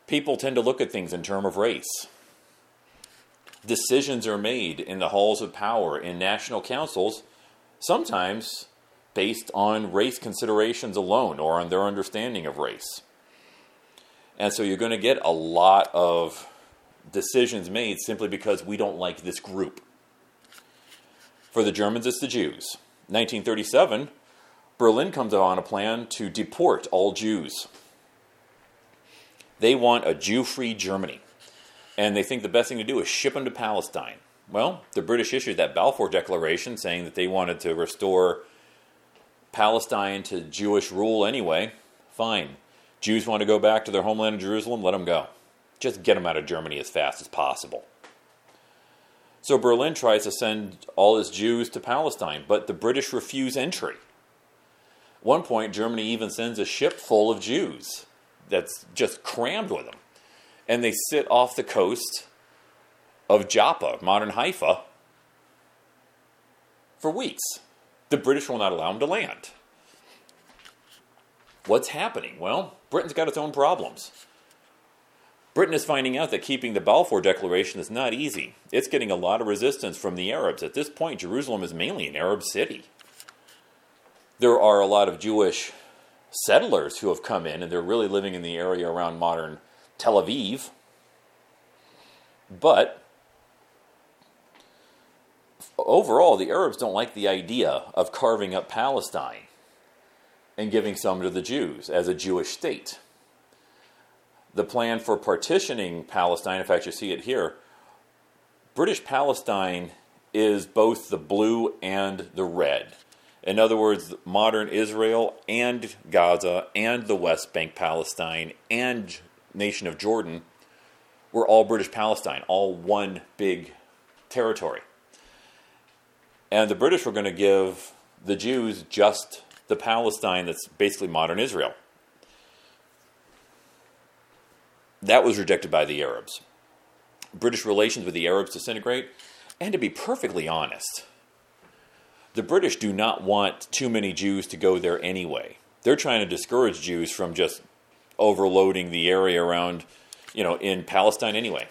A: people tend to look at things in terms of race. Decisions are made in the halls of power, in national councils, sometimes based on race considerations alone or on their understanding of race. And so you're going to get a lot of decisions made simply because we don't like this group. For the Germans, it's the Jews. 1937, Berlin comes on a plan to deport all Jews. They want a Jew free Germany. And they think the best thing to do is ship them to Palestine. Well, the British issued that Balfour Declaration saying that they wanted to restore Palestine to Jewish rule anyway. Fine. Jews want to go back to their homeland of Jerusalem, let them go. Just get them out of Germany as fast as possible. So Berlin tries to send all its Jews to Palestine, but the British refuse entry. At one point, Germany even sends a ship full of Jews that's just crammed with them. And they sit off the coast of Joppa, modern Haifa, for weeks. The British will not allow them to land. What's happening? Well, Britain's got its own problems. Britain is finding out that keeping the Balfour Declaration is not easy. It's getting a lot of resistance from the Arabs. At this point, Jerusalem is mainly an Arab city. There are a lot of Jewish settlers who have come in, and they're really living in the area around modern Tel Aviv. But overall, the Arabs don't like the idea of carving up Palestine and giving some to the Jews as a Jewish state. The plan for partitioning Palestine, in fact, you see it here, British Palestine is both the blue and the red. In other words, modern Israel and Gaza and the West Bank Palestine and nation of Jordan were all British Palestine, all one big territory. And the British were going to give the Jews just the Palestine that's basically modern Israel. That was rejected by the Arabs. British relations with the Arabs disintegrate. And to be perfectly honest, the British do not want too many Jews to go there anyway. They're trying to discourage Jews from just overloading the area around, you know, in Palestine anyway.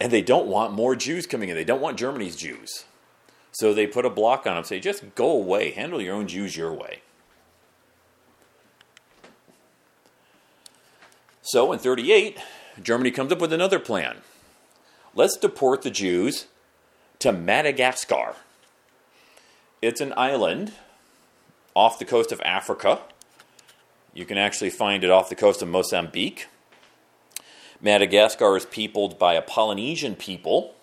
A: And they don't want more Jews coming in. They don't want Germany's Jews. So they put a block on them, say, just go away, handle your own Jews your way. So in 38, Germany comes up with another plan. Let's deport the Jews to Madagascar. It's an island off the coast of Africa. You can actually find it off the coast of Mozambique. Madagascar is peopled by a Polynesian people.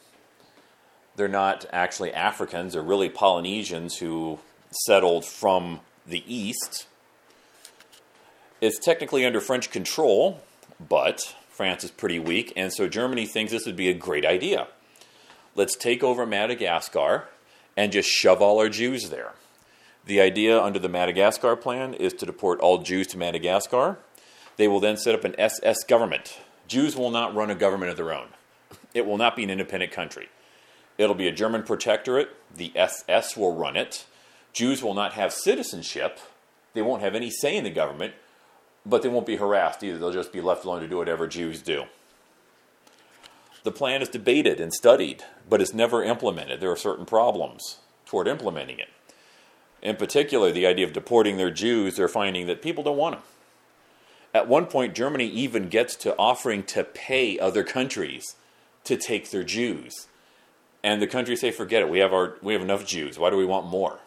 A: They're not actually Africans, they're really Polynesians who settled from the east. It's technically under French control, but France is pretty weak, and so Germany thinks this would be a great idea. Let's take over Madagascar and just shove all our Jews there. The idea under the Madagascar plan is to deport all Jews to Madagascar. They will then set up an SS government. Jews will not run a government of their own. It will not be an independent country. It'll be a German protectorate. The SS will run it. Jews will not have citizenship. They won't have any say in the government, but they won't be harassed either. They'll just be left alone to do whatever Jews do. The plan is debated and studied, but it's never implemented. There are certain problems toward implementing it. In particular, the idea of deporting their Jews, they're finding that people don't want them. At one point, Germany even gets to offering to pay other countries to take their Jews. And the countries say, forget it, we have, our, we have enough Jews. Why do we want more?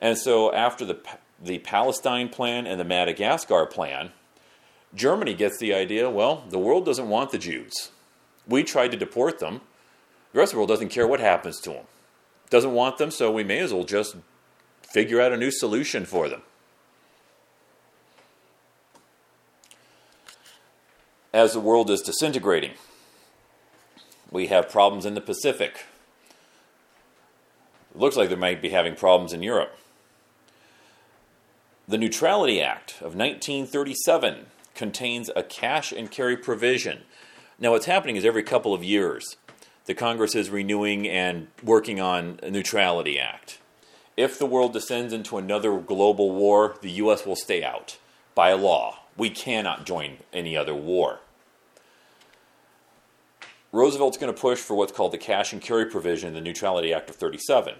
A: And so, after the, the Palestine plan and the Madagascar plan, Germany gets the idea well, the world doesn't want the Jews. We tried to deport them. The rest of the world doesn't care what happens to them. Doesn't want them, so we may as well just figure out a new solution for them. As the world is disintegrating, we have problems in the Pacific. It looks like they might be having problems in Europe. The Neutrality Act of 1937 contains a cash and carry provision. Now, what's happening is every couple of years, the Congress is renewing and working on a Neutrality Act. If the world descends into another global war, the U.S. will stay out by law. We cannot join any other war. Roosevelt's going to push for what's called the cash and carry provision in the Neutrality Act of 37.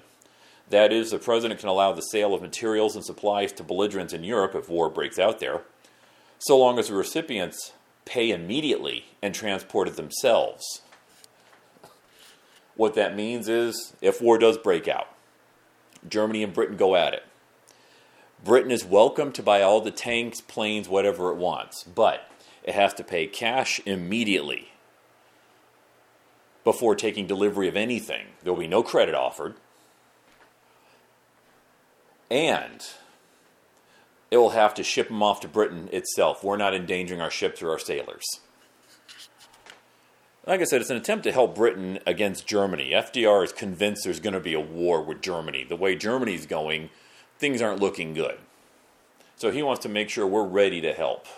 A: That is, the president can allow the sale of materials and supplies to belligerents in Europe if war breaks out there so long as the recipients pay immediately and transport it themselves. What that means is if war does break out, Germany and Britain go at it. Britain is welcome to buy all the tanks, planes, whatever it wants, but it has to pay cash immediately before taking delivery of anything. There will be no credit offered. And it will have to ship them off to Britain itself. We're not endangering our ships or our sailors. Like I said, it's an attempt to help Britain against Germany. FDR is convinced there's going to be a war with Germany. The way Germany's going, things aren't looking good. So he wants to make sure we're ready to help.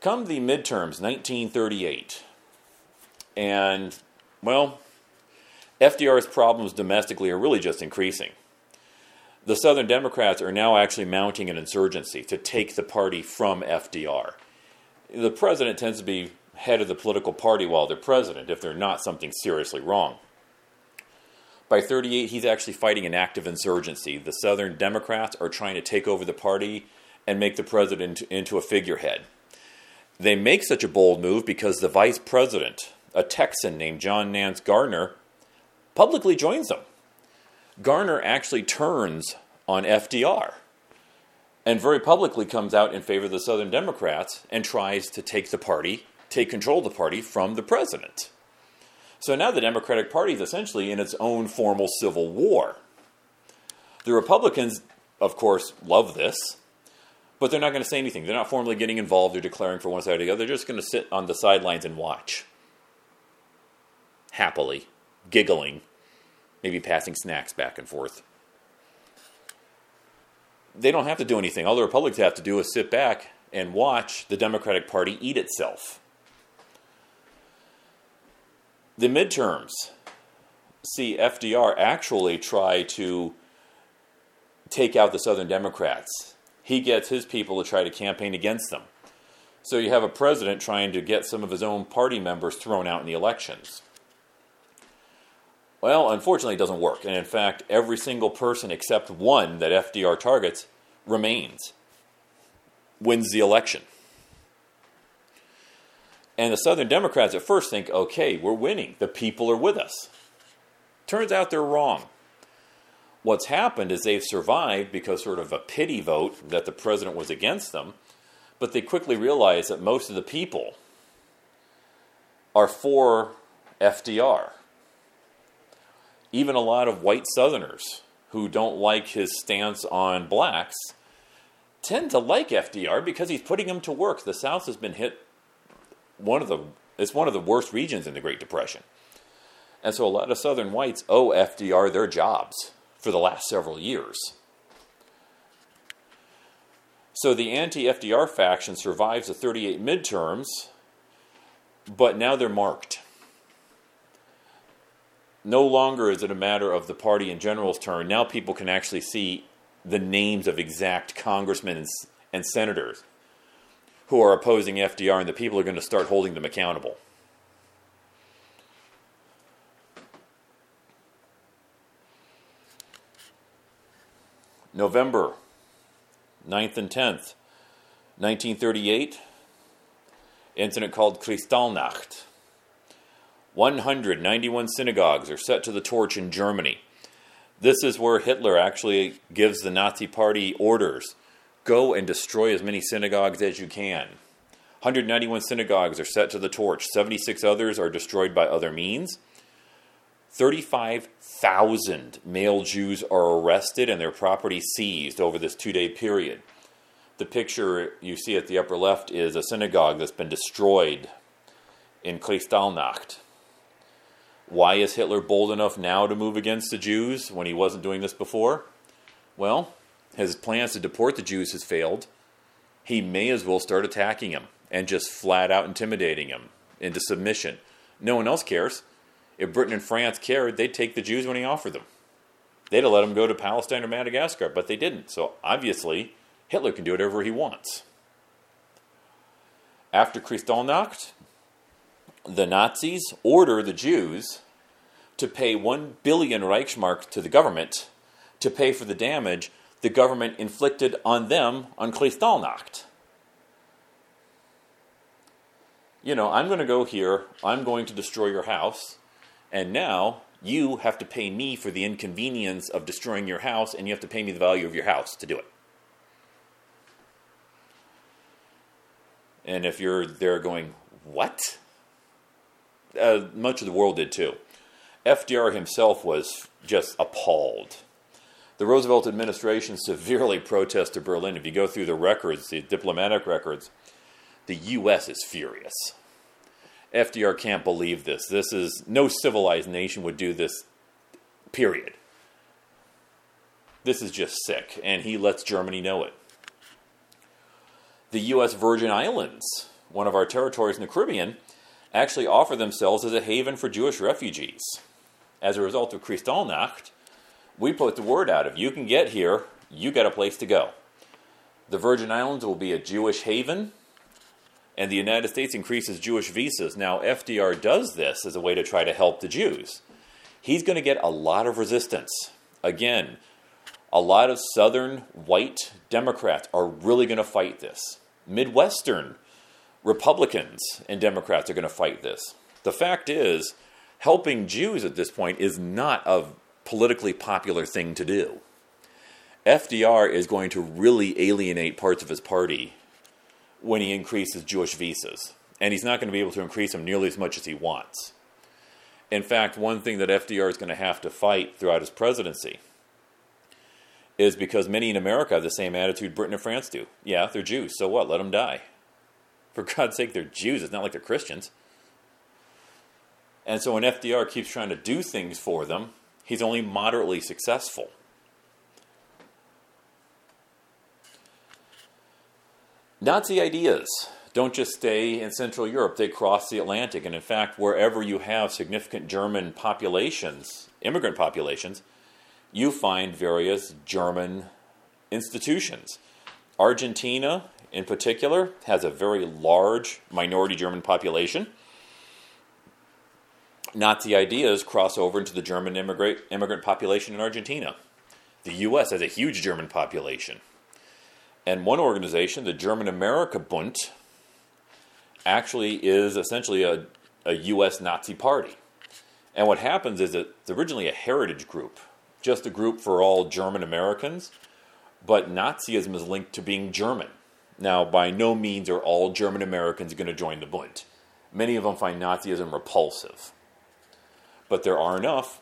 A: Come the midterms, 1938, and, well, FDR's problems domestically are really just increasing. The Southern Democrats are now actually mounting an insurgency to take the party from FDR. The president tends to be head of the political party while they're president if they're not something seriously wrong. By 38, he's actually fighting an active insurgency. The Southern Democrats are trying to take over the party and make the president into a figurehead. They make such a bold move because the vice president, a Texan named John Nance Garner, publicly joins them. Garner actually turns on FDR and very publicly comes out in favor of the Southern Democrats and tries to take the party, take control of the party from the president. So now the Democratic Party is essentially in its own formal civil war. The Republicans, of course, love this, but they're not going to say anything. They're not formally getting involved or declaring for one side or the other. They're just going to sit on the sidelines and watch happily giggling, maybe passing snacks back and forth. They don't have to do anything. All the Republicans have to do is sit back and watch the Democratic Party eat itself. The midterms see FDR actually try to take out the Southern Democrats. He gets his people to try to campaign against them. So you have a president trying to get some of his own party members thrown out in the elections. Well, unfortunately, it doesn't work. And in fact, every single person except one that FDR targets remains, wins the election. And the Southern Democrats at first think, okay, we're winning. The people are with us. Turns out they're wrong. What's happened is they've survived because sort of a pity vote that the president was against them, but they quickly realize that most of the people are for FDR. Even a lot of white Southerners who don't like his stance on blacks tend to like FDR because he's putting them to work. The South has been hit one of the it's one of the worst regions in the Great Depression. And so a lot of Southern whites owe FDR their jobs for the last several years. So the anti FDR faction survives the 38 midterms, but now they're marked. No longer is it a matter of the party in general's turn. Now people can actually see the names of exact congressmen and, and senators who are opposing FDR, and the people are going to start holding them accountable. November 9th and 10th, 1938, incident called Kristallnacht. 191 synagogues are set to the torch in Germany. This is where Hitler actually gives the Nazi Party orders go and destroy as many synagogues as you can. 191 synagogues are set to the torch, 76 others are destroyed by other means. 35,000 male Jews are arrested and their property seized over this two day period. The picture you see at the upper left is a synagogue that's been destroyed in Kristallnacht. Why is Hitler bold enough now to move against the Jews when he wasn't doing this before? Well, his plans to deport the Jews has failed. He may as well start attacking them and just flat out intimidating them into submission. No one else cares. If Britain and France cared, they'd take the Jews when he offered them. They'd have let them go to Palestine or Madagascar, but they didn't. So obviously, Hitler can do whatever he wants. After Kristallnacht, the Nazis order the Jews to pay 1 billion Reichsmark to the government to pay for the damage the government inflicted on them on Kristallnacht. You know, I'm going to go here, I'm going to destroy your house, and now you have to pay me for the inconvenience of destroying your house, and you have to pay me the value of your house to do it. And if you're there going, what? Uh, much of the world did too. FDR himself was just appalled. The Roosevelt administration severely protested Berlin. If you go through the records, the diplomatic records, the U.S. is furious. FDR can't believe this. This is no civilized nation would do this, period. This is just sick, and he lets Germany know it. The U.S. Virgin Islands, one of our territories in the Caribbean, actually offer themselves as a haven for Jewish refugees. As a result of Kristallnacht, we put the word out if you can get here, you got a place to go. The Virgin Islands will be a Jewish haven and the United States increases Jewish visas. Now, FDR does this as a way to try to help the Jews. He's going to get a lot of resistance. Again, a lot of Southern white Democrats are really going to fight this. Midwestern Republicans and Democrats are going to fight this. The fact is, helping Jews at this point is not a politically popular thing to do. FDR is going to really alienate parts of his party when he increases Jewish visas. And he's not going to be able to increase them nearly as much as he wants. In fact, one thing that FDR is going to have to fight throughout his presidency is because many in America have the same attitude Britain and France do. Yeah, they're Jews, so what? Let them die. For God's sake, they're Jews. It's not like they're Christians. And so when FDR keeps trying to do things for them, he's only moderately successful. Nazi ideas don't just stay in Central Europe, they cross the Atlantic. And in fact, wherever you have significant German populations, immigrant populations, you find various German institutions. Argentina, in particular, has a very large minority German population. Nazi ideas cross over into the German immigrant, immigrant population in Argentina. The U.S. has a huge German population. And one organization, the German America Bund, actually is essentially a, a U.S. Nazi party. And what happens is it's originally a heritage group, just a group for all German Americans, but Nazism is linked to being German. Now, by no means are all German Americans going to join the Bund. Many of them find Nazism repulsive. But there are enough.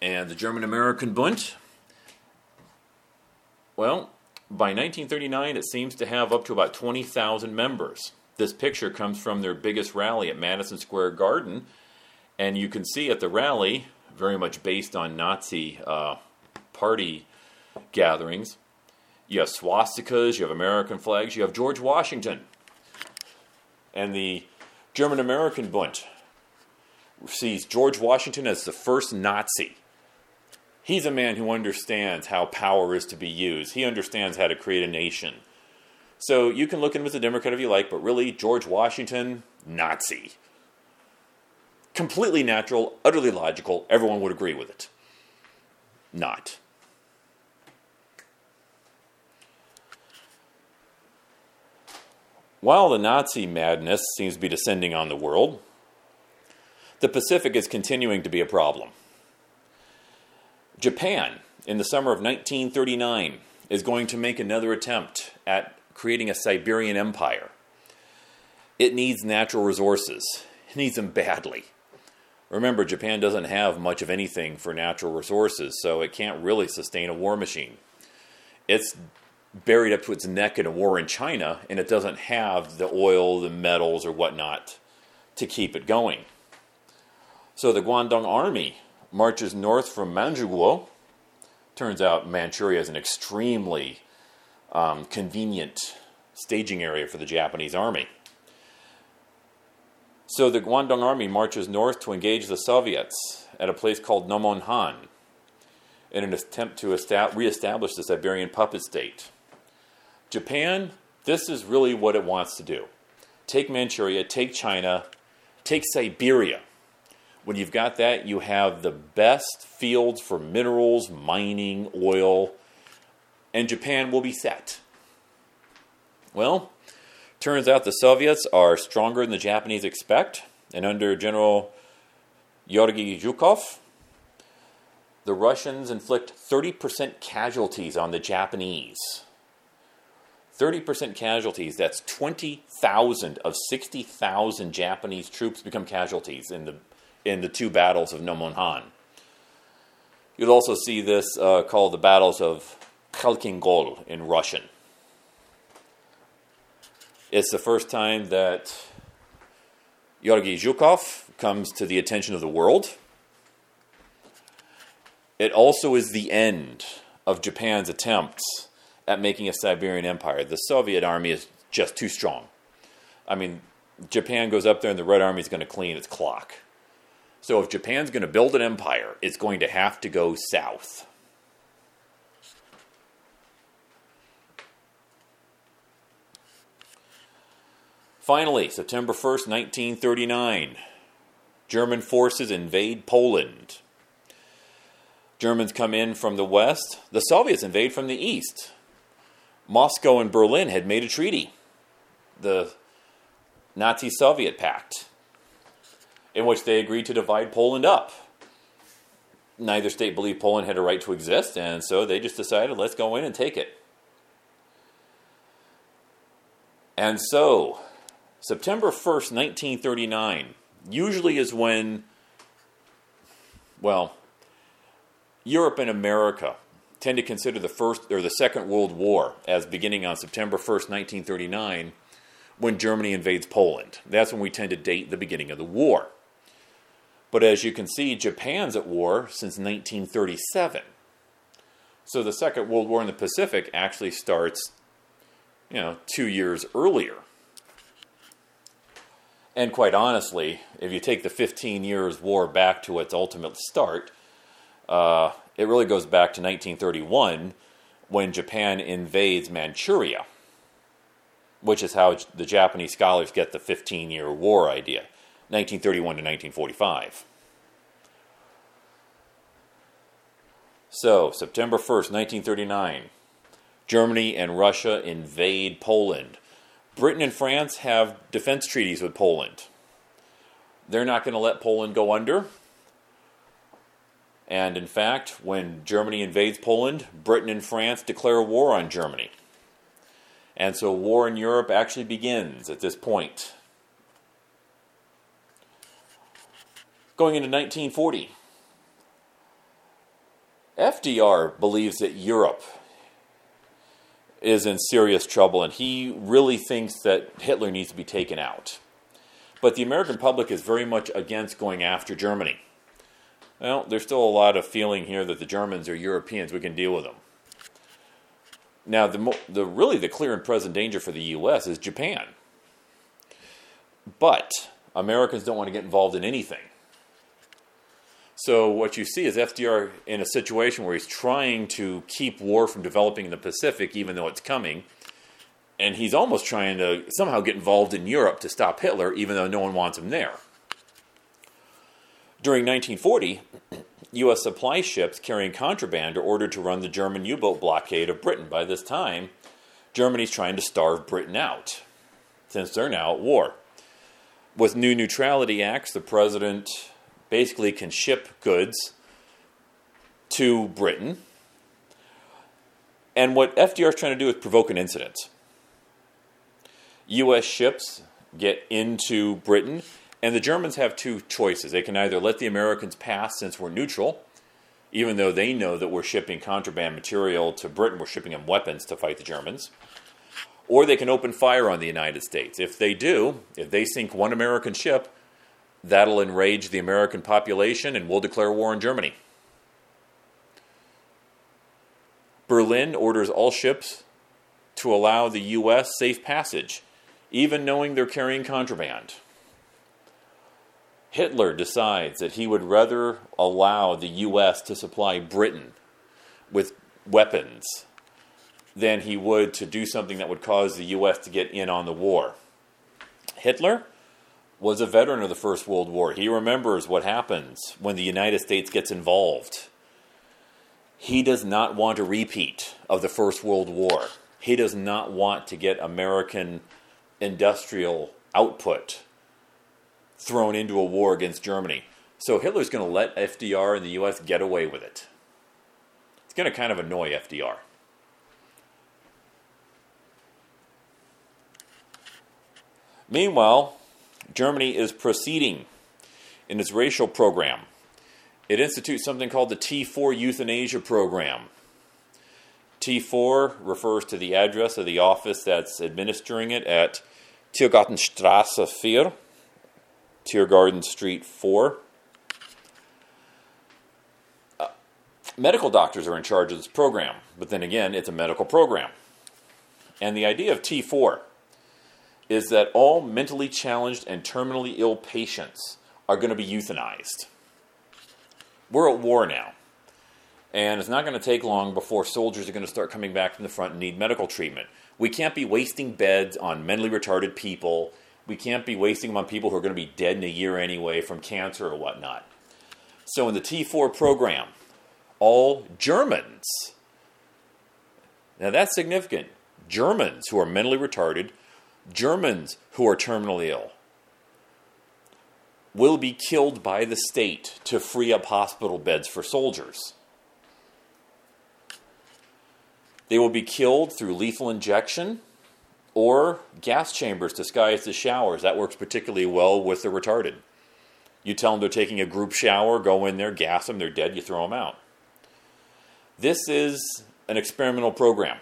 A: And the German American Bund, well, by 1939, it seems to have up to about 20,000 members. This picture comes from their biggest rally at Madison Square Garden, and you can see at the rally, very much based on Nazi uh, party gatherings, you have swastikas, you have American flags, you have George Washington. And the German American Bund sees George Washington as the first Nazi. He's a man who understands how power is to be used. He understands how to create a nation. So you can look at him as a Democrat if you like, but really, George Washington, Nazi. Completely natural, utterly logical, everyone would agree with it. Not. While the Nazi madness seems to be descending on the world, the Pacific is continuing to be a problem. Japan, in the summer of 1939, is going to make another attempt at creating a Siberian empire. It needs natural resources. It needs them badly. Remember, Japan doesn't have much of anything for natural resources, so it can't really sustain a war machine. It's buried up to its neck in a war in China, and it doesn't have the oil, the metals, or whatnot to keep it going. So the Guandong Army marches north from Manchukuo. Turns out Manchuria is an extremely um, convenient staging area for the Japanese army. So the Guandong army marches north to engage the Soviets at a place called Nomonhan in an attempt to reestablish the Siberian puppet state. Japan, this is really what it wants to do. Take Manchuria, take China, take Siberia. When you've got that, you have the best fields for minerals, mining, oil, and Japan will be set. Well, turns out the Soviets are stronger than the Japanese expect, and under General Georgy Zhukov, the Russians inflict 30% casualties on the Japanese. 30% casualties, that's 20,000 of 60,000 Japanese troops become casualties in the, in the two battles of Nomonhan. You'll also see this uh, called the battles of Khalkhin Gol in Russian. It's the first time that Georgy Zhukov comes to the attention of the world. It also is the end of Japan's attempts at making a Siberian empire. The Soviet army is just too strong. I mean, Japan goes up there and the Red Army is going to clean its clock. So if Japan's going to build an empire, it's going to have to go south. Finally, September 1st, 1939, German forces invade Poland. Germans come in from the west, the Soviets invade from the east. Moscow and Berlin had made a treaty, the Nazi Soviet Pact, in which they agreed to divide Poland up. Neither state believed Poland had a right to exist, and so they just decided let's go in and take it. And so, September 1st, 1939, usually is when, well, Europe and America tend to consider the first or the Second World War as beginning on September 1st, 1939, when Germany invades Poland. That's when we tend to date the beginning of the war. But as you can see, Japan's at war since 1937. So the Second World War in the Pacific actually starts, you know, two years earlier. And quite honestly, if you take the 15 years war back to its ultimate start, uh, it really goes back to 1931 when Japan invades Manchuria, which is how the Japanese scholars get the 15 year war idea 1931 to 1945. So, September 1st, 1939, Germany and Russia invade Poland. Britain and France have defense treaties with Poland. They're not going to let Poland go under. And in fact, when Germany invades Poland, Britain and France declare war on Germany. And so war in Europe actually begins at this point. Going into 1940, FDR believes that Europe is in serious trouble, and he really thinks that Hitler needs to be taken out. But the American public is very much against going after Germany. Well, there's still a lot of feeling here that the Germans are Europeans. We can deal with them. Now, the, the really the clear and present danger for the U.S. is Japan. But Americans don't want to get involved in anything. So what you see is FDR in a situation where he's trying to keep war from developing in the Pacific, even though it's coming, and he's almost trying to somehow get involved in Europe to stop Hitler, even though no one wants him there. During 1940, U.S. supply ships carrying contraband are ordered to run the German U boat blockade of Britain. By this time, Germany's trying to starve Britain out, since they're now at war. With new neutrality acts, the president basically can ship goods to Britain. And what FDR is trying to do is provoke an incident. U.S. ships get into Britain, and the Germans have two choices. They can either let the Americans pass since we're neutral, even though they know that we're shipping contraband material to Britain, we're shipping them weapons to fight the Germans. Or they can open fire on the United States. If they do, if they sink one American ship, That'll enrage the American population and we'll declare war on Germany. Berlin orders all ships to allow the U.S. safe passage, even knowing they're carrying contraband. Hitler decides that he would rather allow the U.S. to supply Britain with weapons than he would to do something that would cause the U.S. to get in on the war. Hitler was a veteran of the First World War. He remembers what happens when the United States gets involved. He does not want a repeat of the First World War. He does not want to get American industrial output thrown into a war against Germany. So Hitler's going to let FDR and the US get away with it. It's going to kind of annoy FDR. Meanwhile, Germany is proceeding in its racial program. It institutes something called the T4 Euthanasia Program. T4 refers to the address of the office that's administering it at Tiergartenstrasse 4, Tiergarten Street 4. Uh, medical doctors are in charge of this program, but then again, it's a medical program. And the idea of T4 is that all mentally challenged and terminally ill patients are going to be euthanized. We're at war now. And it's not going to take long before soldiers are going to start coming back from the front and need medical treatment. We can't be wasting beds on mentally retarded people. We can't be wasting them on people who are going to be dead in a year anyway from cancer or whatnot. So, in the T4 program, all Germans, now that's significant, Germans who are mentally retarded Germans who are terminally ill will be killed by the state to free up hospital beds for soldiers. They will be killed through lethal injection or gas chambers disguised as showers. That works particularly well with the retarded. You tell them they're taking a group shower, go in there, gas them, they're dead, you throw them out. This is an experimental program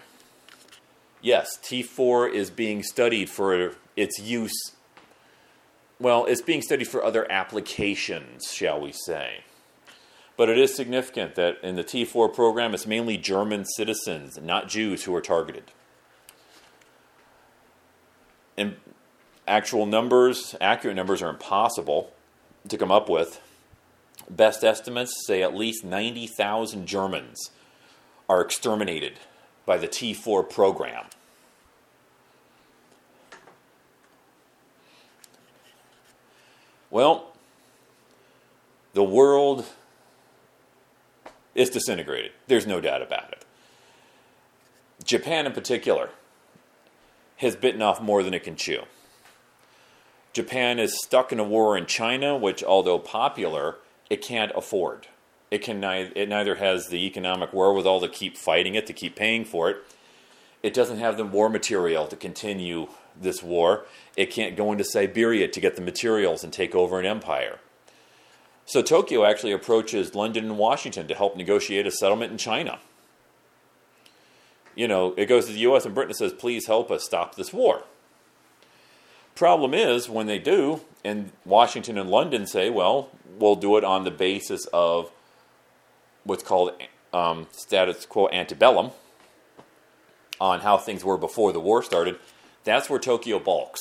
A: yes, T4 is being studied for its use. Well, it's being studied for other applications, shall we say. But it is significant that in the T4 program, it's mainly German citizens, not Jews, who are targeted. And actual numbers, accurate numbers, are impossible to come up with. Best estimates say at least 90,000 Germans are exterminated by the T4 program. Well, the world is disintegrated. There's no doubt about it. Japan, in particular, has bitten off more than it can chew. Japan is stuck in a war in China, which, although popular, it can't afford. It can it neither has the economic wherewithal to keep fighting it, to keep paying for it. It doesn't have the war material to continue this war. It can't go into Siberia to get the materials and take over an empire. So Tokyo actually approaches London and Washington to help negotiate a settlement in China. You know, it goes to the US and Britain and says, please help us stop this war. Problem is, when they do, and Washington and London say, well, we'll do it on the basis of what's called um, status quo antebellum, on how things were before the war started, that's where Tokyo balks.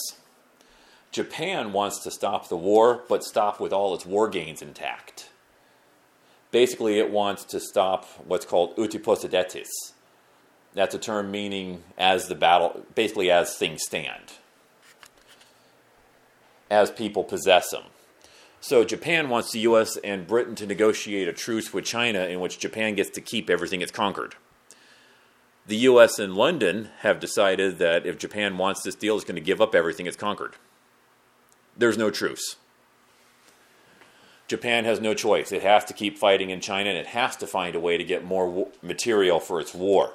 A: Japan wants to stop the war, but stop with all its war gains intact. Basically, it wants to stop what's called uti possidetis. That's a term meaning as the battle, basically as things stand, as people possess them. So Japan wants the U.S. and Britain to negotiate a truce with China in which Japan gets to keep everything it's conquered. The U.S. and London have decided that if Japan wants this deal, it's going to give up everything it's conquered there's no truce. Japan has no choice. It has to keep fighting in China and it has to find a way to get more material for its war.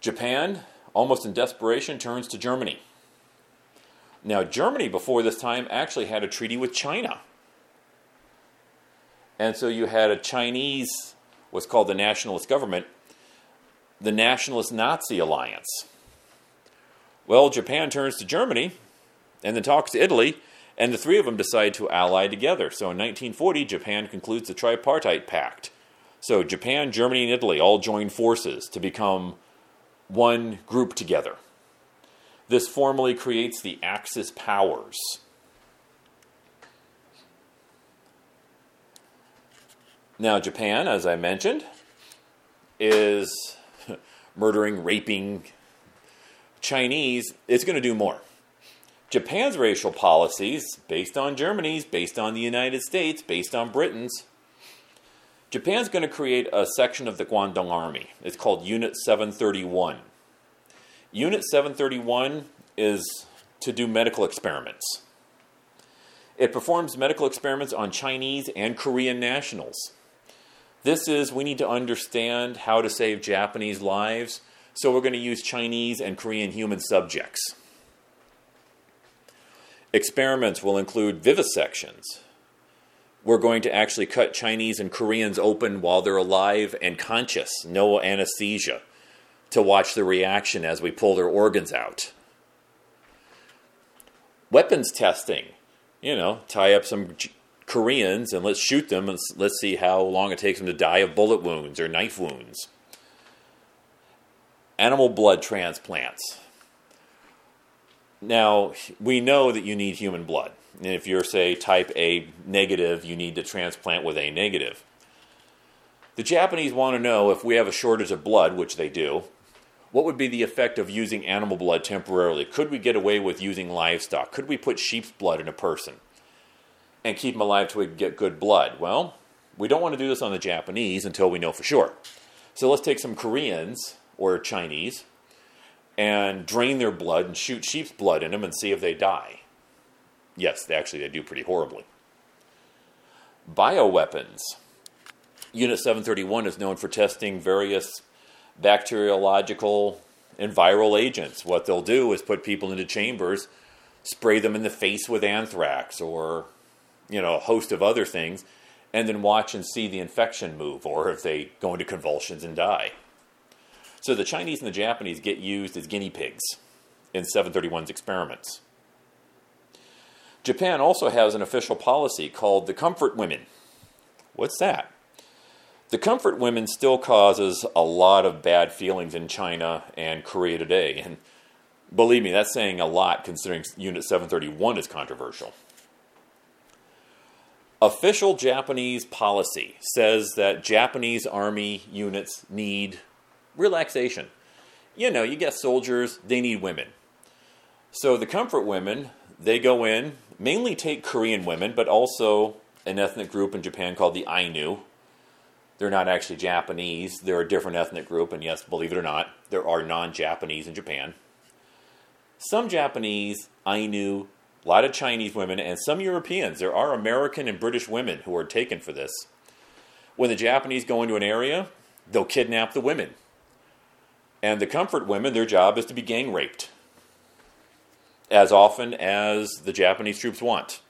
A: Japan, almost in desperation, turns to Germany. Now, Germany before this time actually had a treaty with China. And so you had a Chinese, what's called the nationalist government, the nationalist Nazi alliance. Well, Japan turns to Germany and then talks to Italy, and the three of them decide to ally together. So in 1940, Japan concludes the Tripartite Pact. So Japan, Germany, and Italy all join forces to become one group together. This formally creates the Axis powers. Now, Japan, as I mentioned, is murdering, raping Chinese. It's going to do more. Japan's racial policies, based on Germany's, based on the United States, based on Britain's, Japan's going to create a section of the Guandong Army. It's called Unit 731. Unit 731 is to do medical experiments. It performs medical experiments on Chinese and Korean nationals. This is, we need to understand how to save Japanese lives, so we're going to use Chinese and Korean human subjects. Experiments will include vivisections. We're going to actually cut Chinese and Koreans open while they're alive and conscious, no anesthesia, to watch the reaction as we pull their organs out. Weapons testing. You know, tie up some Koreans and let's shoot them and let's see how long it takes them to die of bullet wounds or knife wounds. Animal blood transplants now, we know that you need human blood. And if you're, say, type A negative, you need to transplant with A negative. The Japanese want to know if we have a shortage of blood, which they do, what would be the effect of using animal blood temporarily? Could we get away with using livestock? Could we put sheep's blood in a person and keep them alive till we get good blood? Well, we don't want to do this on the Japanese until we know for sure. So let's take some Koreans or Chinese and drain their blood and shoot sheep's blood in them and see if they die. Yes, they actually they do pretty horribly. Bioweapons. Unit 731 is known for testing various bacteriological and viral agents. What they'll do is put people into chambers, spray them in the face with anthrax or you know, a host of other things, and then watch and see the infection move or if they go into convulsions and die. So the Chinese and the Japanese get used as guinea pigs in 731's experiments. Japan also has an official policy called the Comfort Women. What's that? The Comfort Women still causes a lot of bad feelings in China and Korea today. And believe me, that's saying a lot considering Unit 731 is controversial. Official Japanese policy says that Japanese army units need relaxation. You know, you get soldiers, they need women. So the comfort women, they go in, mainly take Korean women, but also an ethnic group in Japan called the Ainu. They're not actually Japanese. They're a different ethnic group, and yes, believe it or not, there are non Japanese in Japan. Some Japanese, Ainu, a lot of Chinese women, and some Europeans. There are American and British women who are taken for this. When the Japanese go into an area, they'll kidnap the women. And the comfort women, their job is to be gang raped as often as the Japanese troops want.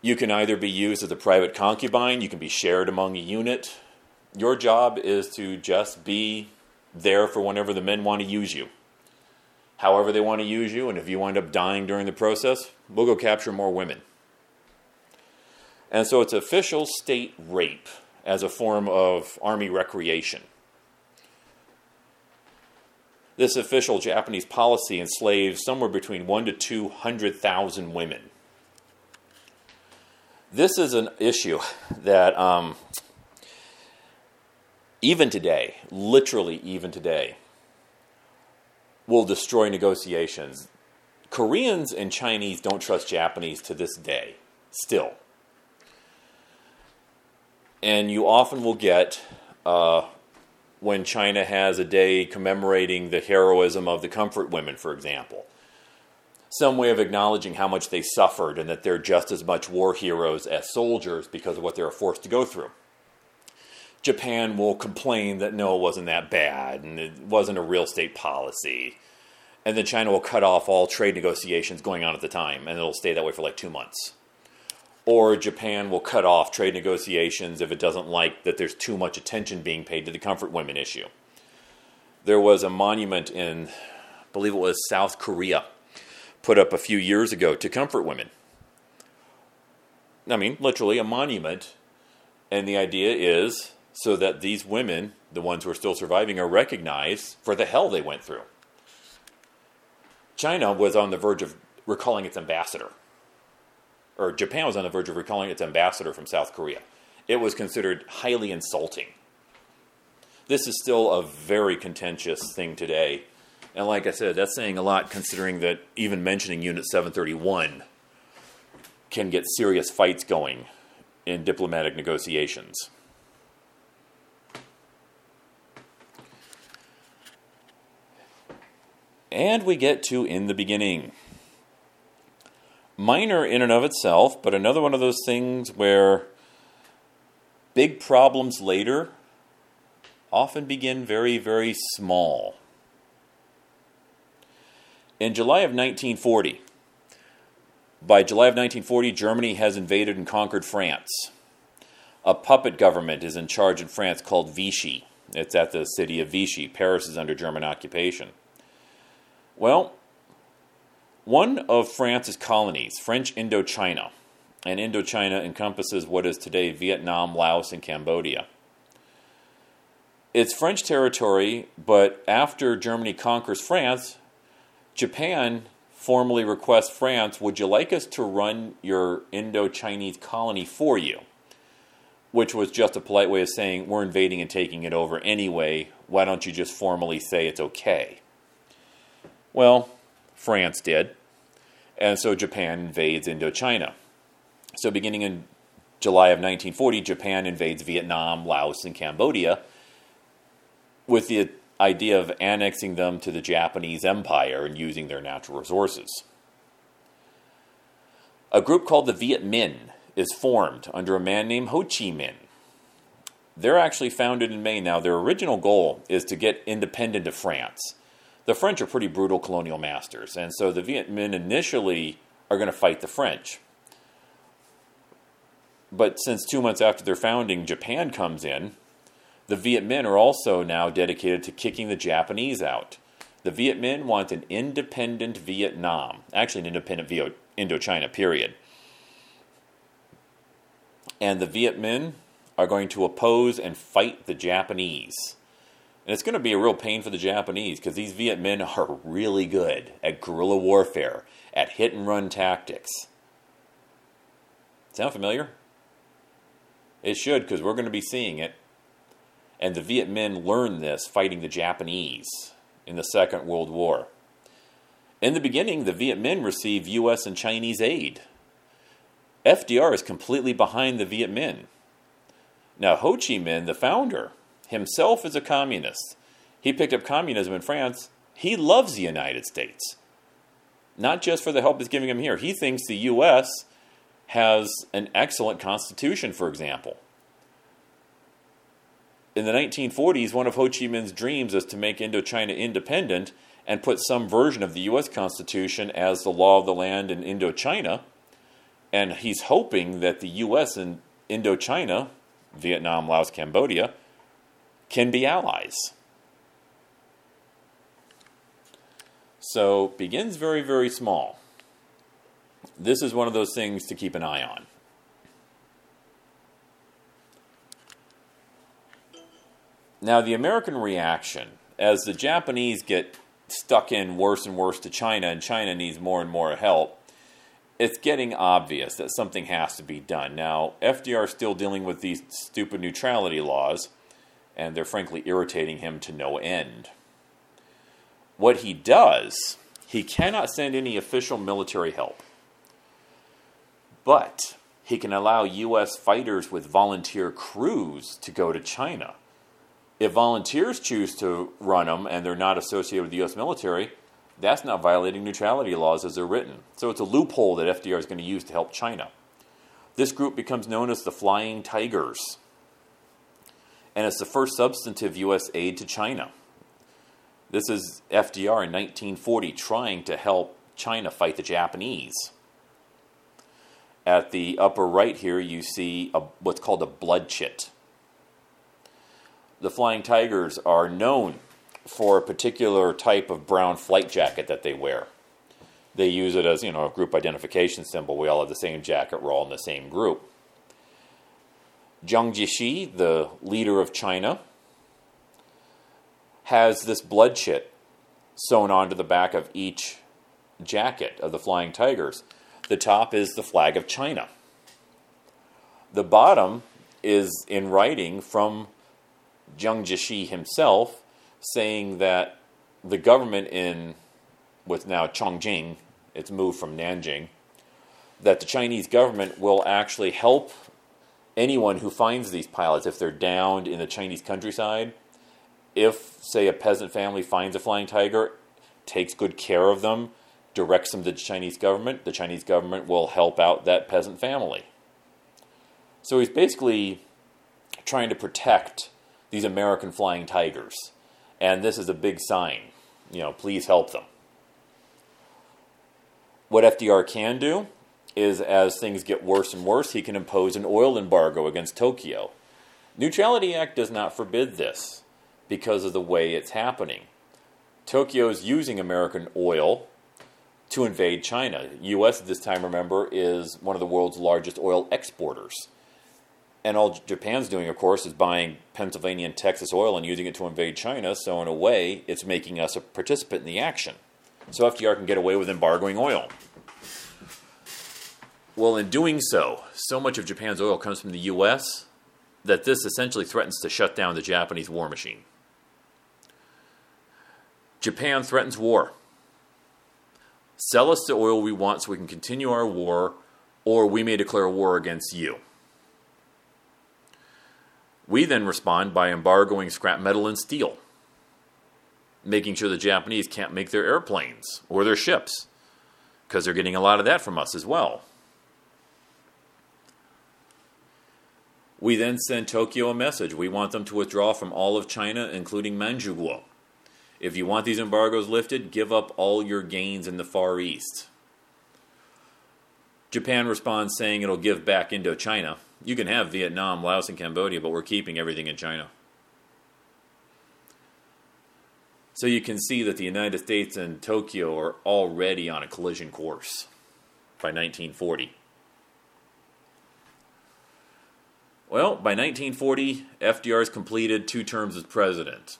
A: You can either be used as a private concubine, you can be shared among a unit. Your job is to just be there for whenever the men want to use you. However, they want to use you, and if you wind up dying during the process, we'll go capture more women. And so it's official state rape as a form of army recreation. This official Japanese policy enslaves somewhere between one to 200,000 women. This is an issue that um, even today, literally even today, will destroy negotiations. Koreans and Chinese don't trust Japanese to this day, still. And you often will get uh, when China has a day commemorating the heroism of the comfort women, for example. Some way of acknowledging how much they suffered and that they're just as much war heroes as soldiers because of what they were forced to go through. Japan will complain that no, it wasn't that bad and it wasn't a real state policy. And then China will cut off all trade negotiations going on at the time, and it'll stay that way for like two months or Japan will cut off trade negotiations if it doesn't like that there's too much attention being paid to the comfort women issue. There was a monument in, I believe it was South Korea, put up a few years ago to comfort women. I mean, literally a monument. And the idea is so that these women, the ones who are still surviving, are recognized for the hell they went through. China was on the verge of recalling its ambassador or Japan was on the verge of recalling its ambassador from South Korea. It was considered highly insulting. This is still a very contentious thing today. And like I said, that's saying a lot considering that even mentioning Unit 731 can get serious fights going in diplomatic negotiations. And we get to In the Beginning minor in and of itself, but another one of those things where big problems later often begin very, very small. In July of 1940, by July of 1940, Germany has invaded and conquered France. A puppet government is in charge in France called Vichy. It's at the city of Vichy. Paris is under German occupation. Well, one of France's colonies, French Indochina, and Indochina encompasses what is today Vietnam, Laos, and Cambodia. It's French territory, but after Germany conquers France, Japan formally requests France, Would you like us to run your Indo Chinese colony for you? Which was just a polite way of saying, We're invading and taking it over anyway. Why don't you just formally say it's okay? Well, France did. And so Japan invades Indochina. So beginning in July of 1940, Japan invades Vietnam, Laos, and Cambodia with the idea of annexing them to the Japanese Empire and using their natural resources. A group called the Viet Minh is formed under a man named Ho Chi Minh. They're actually founded in May now. Their original goal is to get independent of France the French are pretty brutal colonial masters, and so the Viet Minh initially are going to fight the French. But since two months after their founding, Japan comes in, the Viet Minh are also now dedicated to kicking the Japanese out. The Viet Minh want an independent Vietnam, actually, an independent Indochina, period. And the Viet Minh are going to oppose and fight the Japanese. And it's going to be a real pain for the Japanese because these Viet Minh are really good at guerrilla warfare, at hit and run tactics. Sound familiar? It should because we're going to be seeing it. And the Viet Minh learned this fighting the Japanese in the Second World War. In the beginning, the Viet Minh received U.S. and Chinese aid. FDR is completely behind the Viet Minh. Now, Ho Chi Minh, the founder, himself is a communist. He picked up communism in France. He loves the United States, not just for the help it's giving him here. He thinks the U.S. has an excellent constitution, for example. In the 1940s, one of Ho Chi Minh's dreams is to make Indochina independent and put some version of the U.S. Constitution as the law of the land in Indochina. And he's hoping that the U.S. and Indochina, Vietnam, Laos, Cambodia, can be allies. So begins very, very small. This is one of those things to keep an eye on. Now, the American reaction, as the Japanese get stuck in worse and worse to China, and China needs more and more help, it's getting obvious that something has to be done. Now, FDR is still dealing with these stupid neutrality laws, and they're frankly irritating him to no end. What he does, he cannot send any official military help, but he can allow U.S. fighters with volunteer crews to go to China if volunteers choose to run them and they're not associated with the U.S. military, that's not violating neutrality laws as they're written. So it's a loophole that FDR is going to use to help China. This group becomes known as the Flying Tigers, and it's the first substantive U.S. aid to China. This is FDR in 1940 trying to help China fight the Japanese. At the upper right here, you see a, what's called a blood chit the Flying Tigers are known for a particular type of brown flight jacket that they wear. They use it as, you know, a group identification symbol. We all have the same jacket, we're all in the same group. Jiang Jieshi, the leader of China, has this blood chit sewn onto the back of each jacket of the Flying Tigers. The top is the flag of China. The bottom is in writing from Jiang Jieshi himself saying that the government in with now Chongqing, it's moved from Nanjing, that the Chinese government will actually help anyone who finds these pilots if they're downed in the Chinese countryside. If, say, a peasant family finds a flying tiger, takes good care of them, directs them to the Chinese government, the Chinese government will help out that peasant family. So he's basically trying to protect these American flying tigers. And this is a big sign. You know, please help them. What FDR can do is, as things get worse and worse, he can impose an oil embargo against Tokyo. Neutrality Act does not forbid this because of the way it's happening. Tokyo is using American oil to invade China. U.S. at this time, remember, is one of the world's largest oil exporters. And all Japan's doing, of course, is buying Pennsylvania and Texas oil and using it to invade China. So, in a way, it's making us a participant in the action. So, FDR can get away with embargoing oil. Well, in doing so, so much of Japan's oil comes from the U.S. that this essentially threatens to shut down the Japanese war machine. Japan threatens war. Sell us the oil we want so we can continue our war, or we may declare war against you. We then respond by embargoing scrap metal and steel, making sure the Japanese can't make their airplanes or their ships, because they're getting a lot of that from us as well. We then send Tokyo a message. We want them to withdraw from all of China, including Manchukuo. If you want these embargoes lifted, give up all your gains in the Far East. Japan responds saying it'll give back Indochina. You can have Vietnam, Laos, and Cambodia, but we're keeping everything in China. So you can see that the United States and Tokyo are already on a collision course by 1940. Well, by 1940, FDR has completed two terms as president.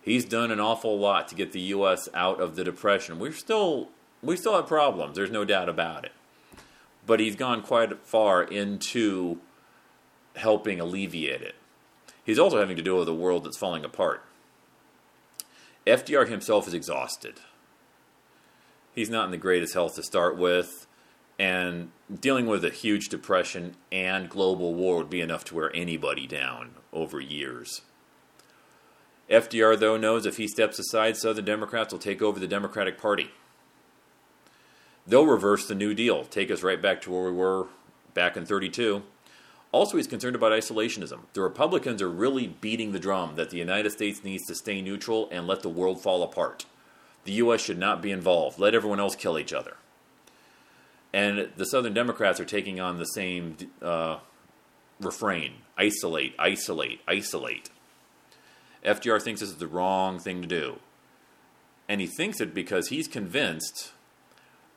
A: He's done an awful lot to get the U.S. out of the depression. We're still we still have problems. There's no doubt about it but he's gone quite far into helping alleviate it. He's also having to deal with a world that's falling apart. FDR himself is exhausted. He's not in the greatest health to start with. And dealing with a huge depression and global war would be enough to wear anybody down over years. FDR, though, knows if he steps aside, Southern Democrats will take over the Democratic Party. They'll reverse the New Deal, take us right back to where we were back in 32. Also, he's concerned about isolationism. The Republicans are really beating the drum that the United States needs to stay neutral and let the world fall apart. The U.S. should not be involved. Let everyone else kill each other. And the Southern Democrats are taking on the same uh, refrain isolate, isolate, isolate. FDR thinks this is the wrong thing to do. And he thinks it because he's convinced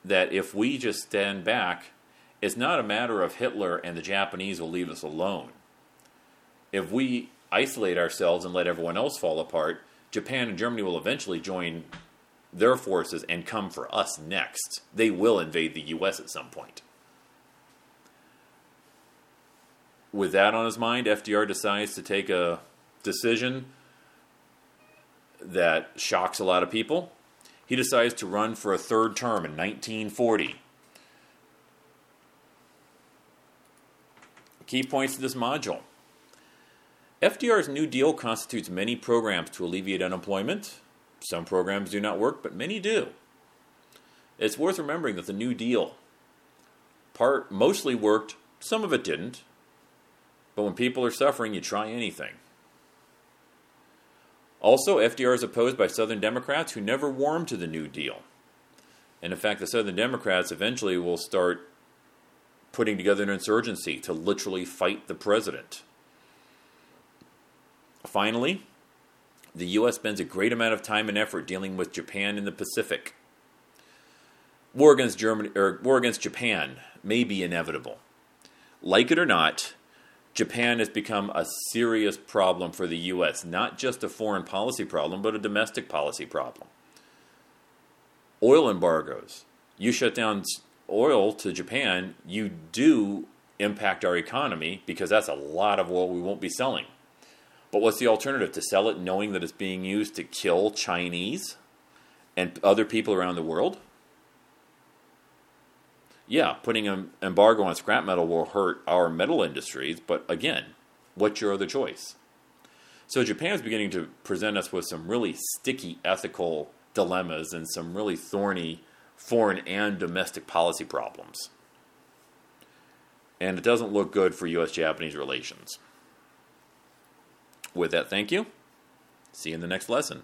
A: that if we just stand back, it's not a matter of Hitler and the Japanese will leave us alone. If we isolate ourselves and let everyone else fall apart, Japan and Germany will eventually join their forces and come for us next. They will invade the US at some point. With that on his mind, FDR decides to take a decision that shocks a lot of people. He decides to run for a third term in 1940. Key points to this module. FDR's New Deal constitutes many programs to alleviate unemployment. Some programs do not work, but many do. It's worth remembering that the New Deal part mostly worked, some of it didn't. But when people are suffering, you try anything. Also, FDR is opposed by Southern Democrats who never warmed to the New Deal. And in fact, the Southern Democrats eventually will start putting together an insurgency to literally fight the president. Finally, the U.S. spends a great amount of time and effort dealing with Japan in the Pacific. War against Germany or war against Japan may be inevitable. Like it or not, Japan has become a serious problem for the U.S., not just a foreign policy problem, but a domestic policy problem. Oil embargoes. You shut down oil to Japan, you do impact our economy because that's a lot of oil we won't be selling. But what's the alternative? To sell it knowing that it's being used to kill Chinese and other people around the world? yeah, putting an embargo on scrap metal will hurt our metal industries, but again, what's your other choice? So Japan is beginning to present us with some really sticky ethical dilemmas and some really thorny foreign and domestic policy problems. And it doesn't look good for US Japanese relations. With that, thank you. See you in the next lesson.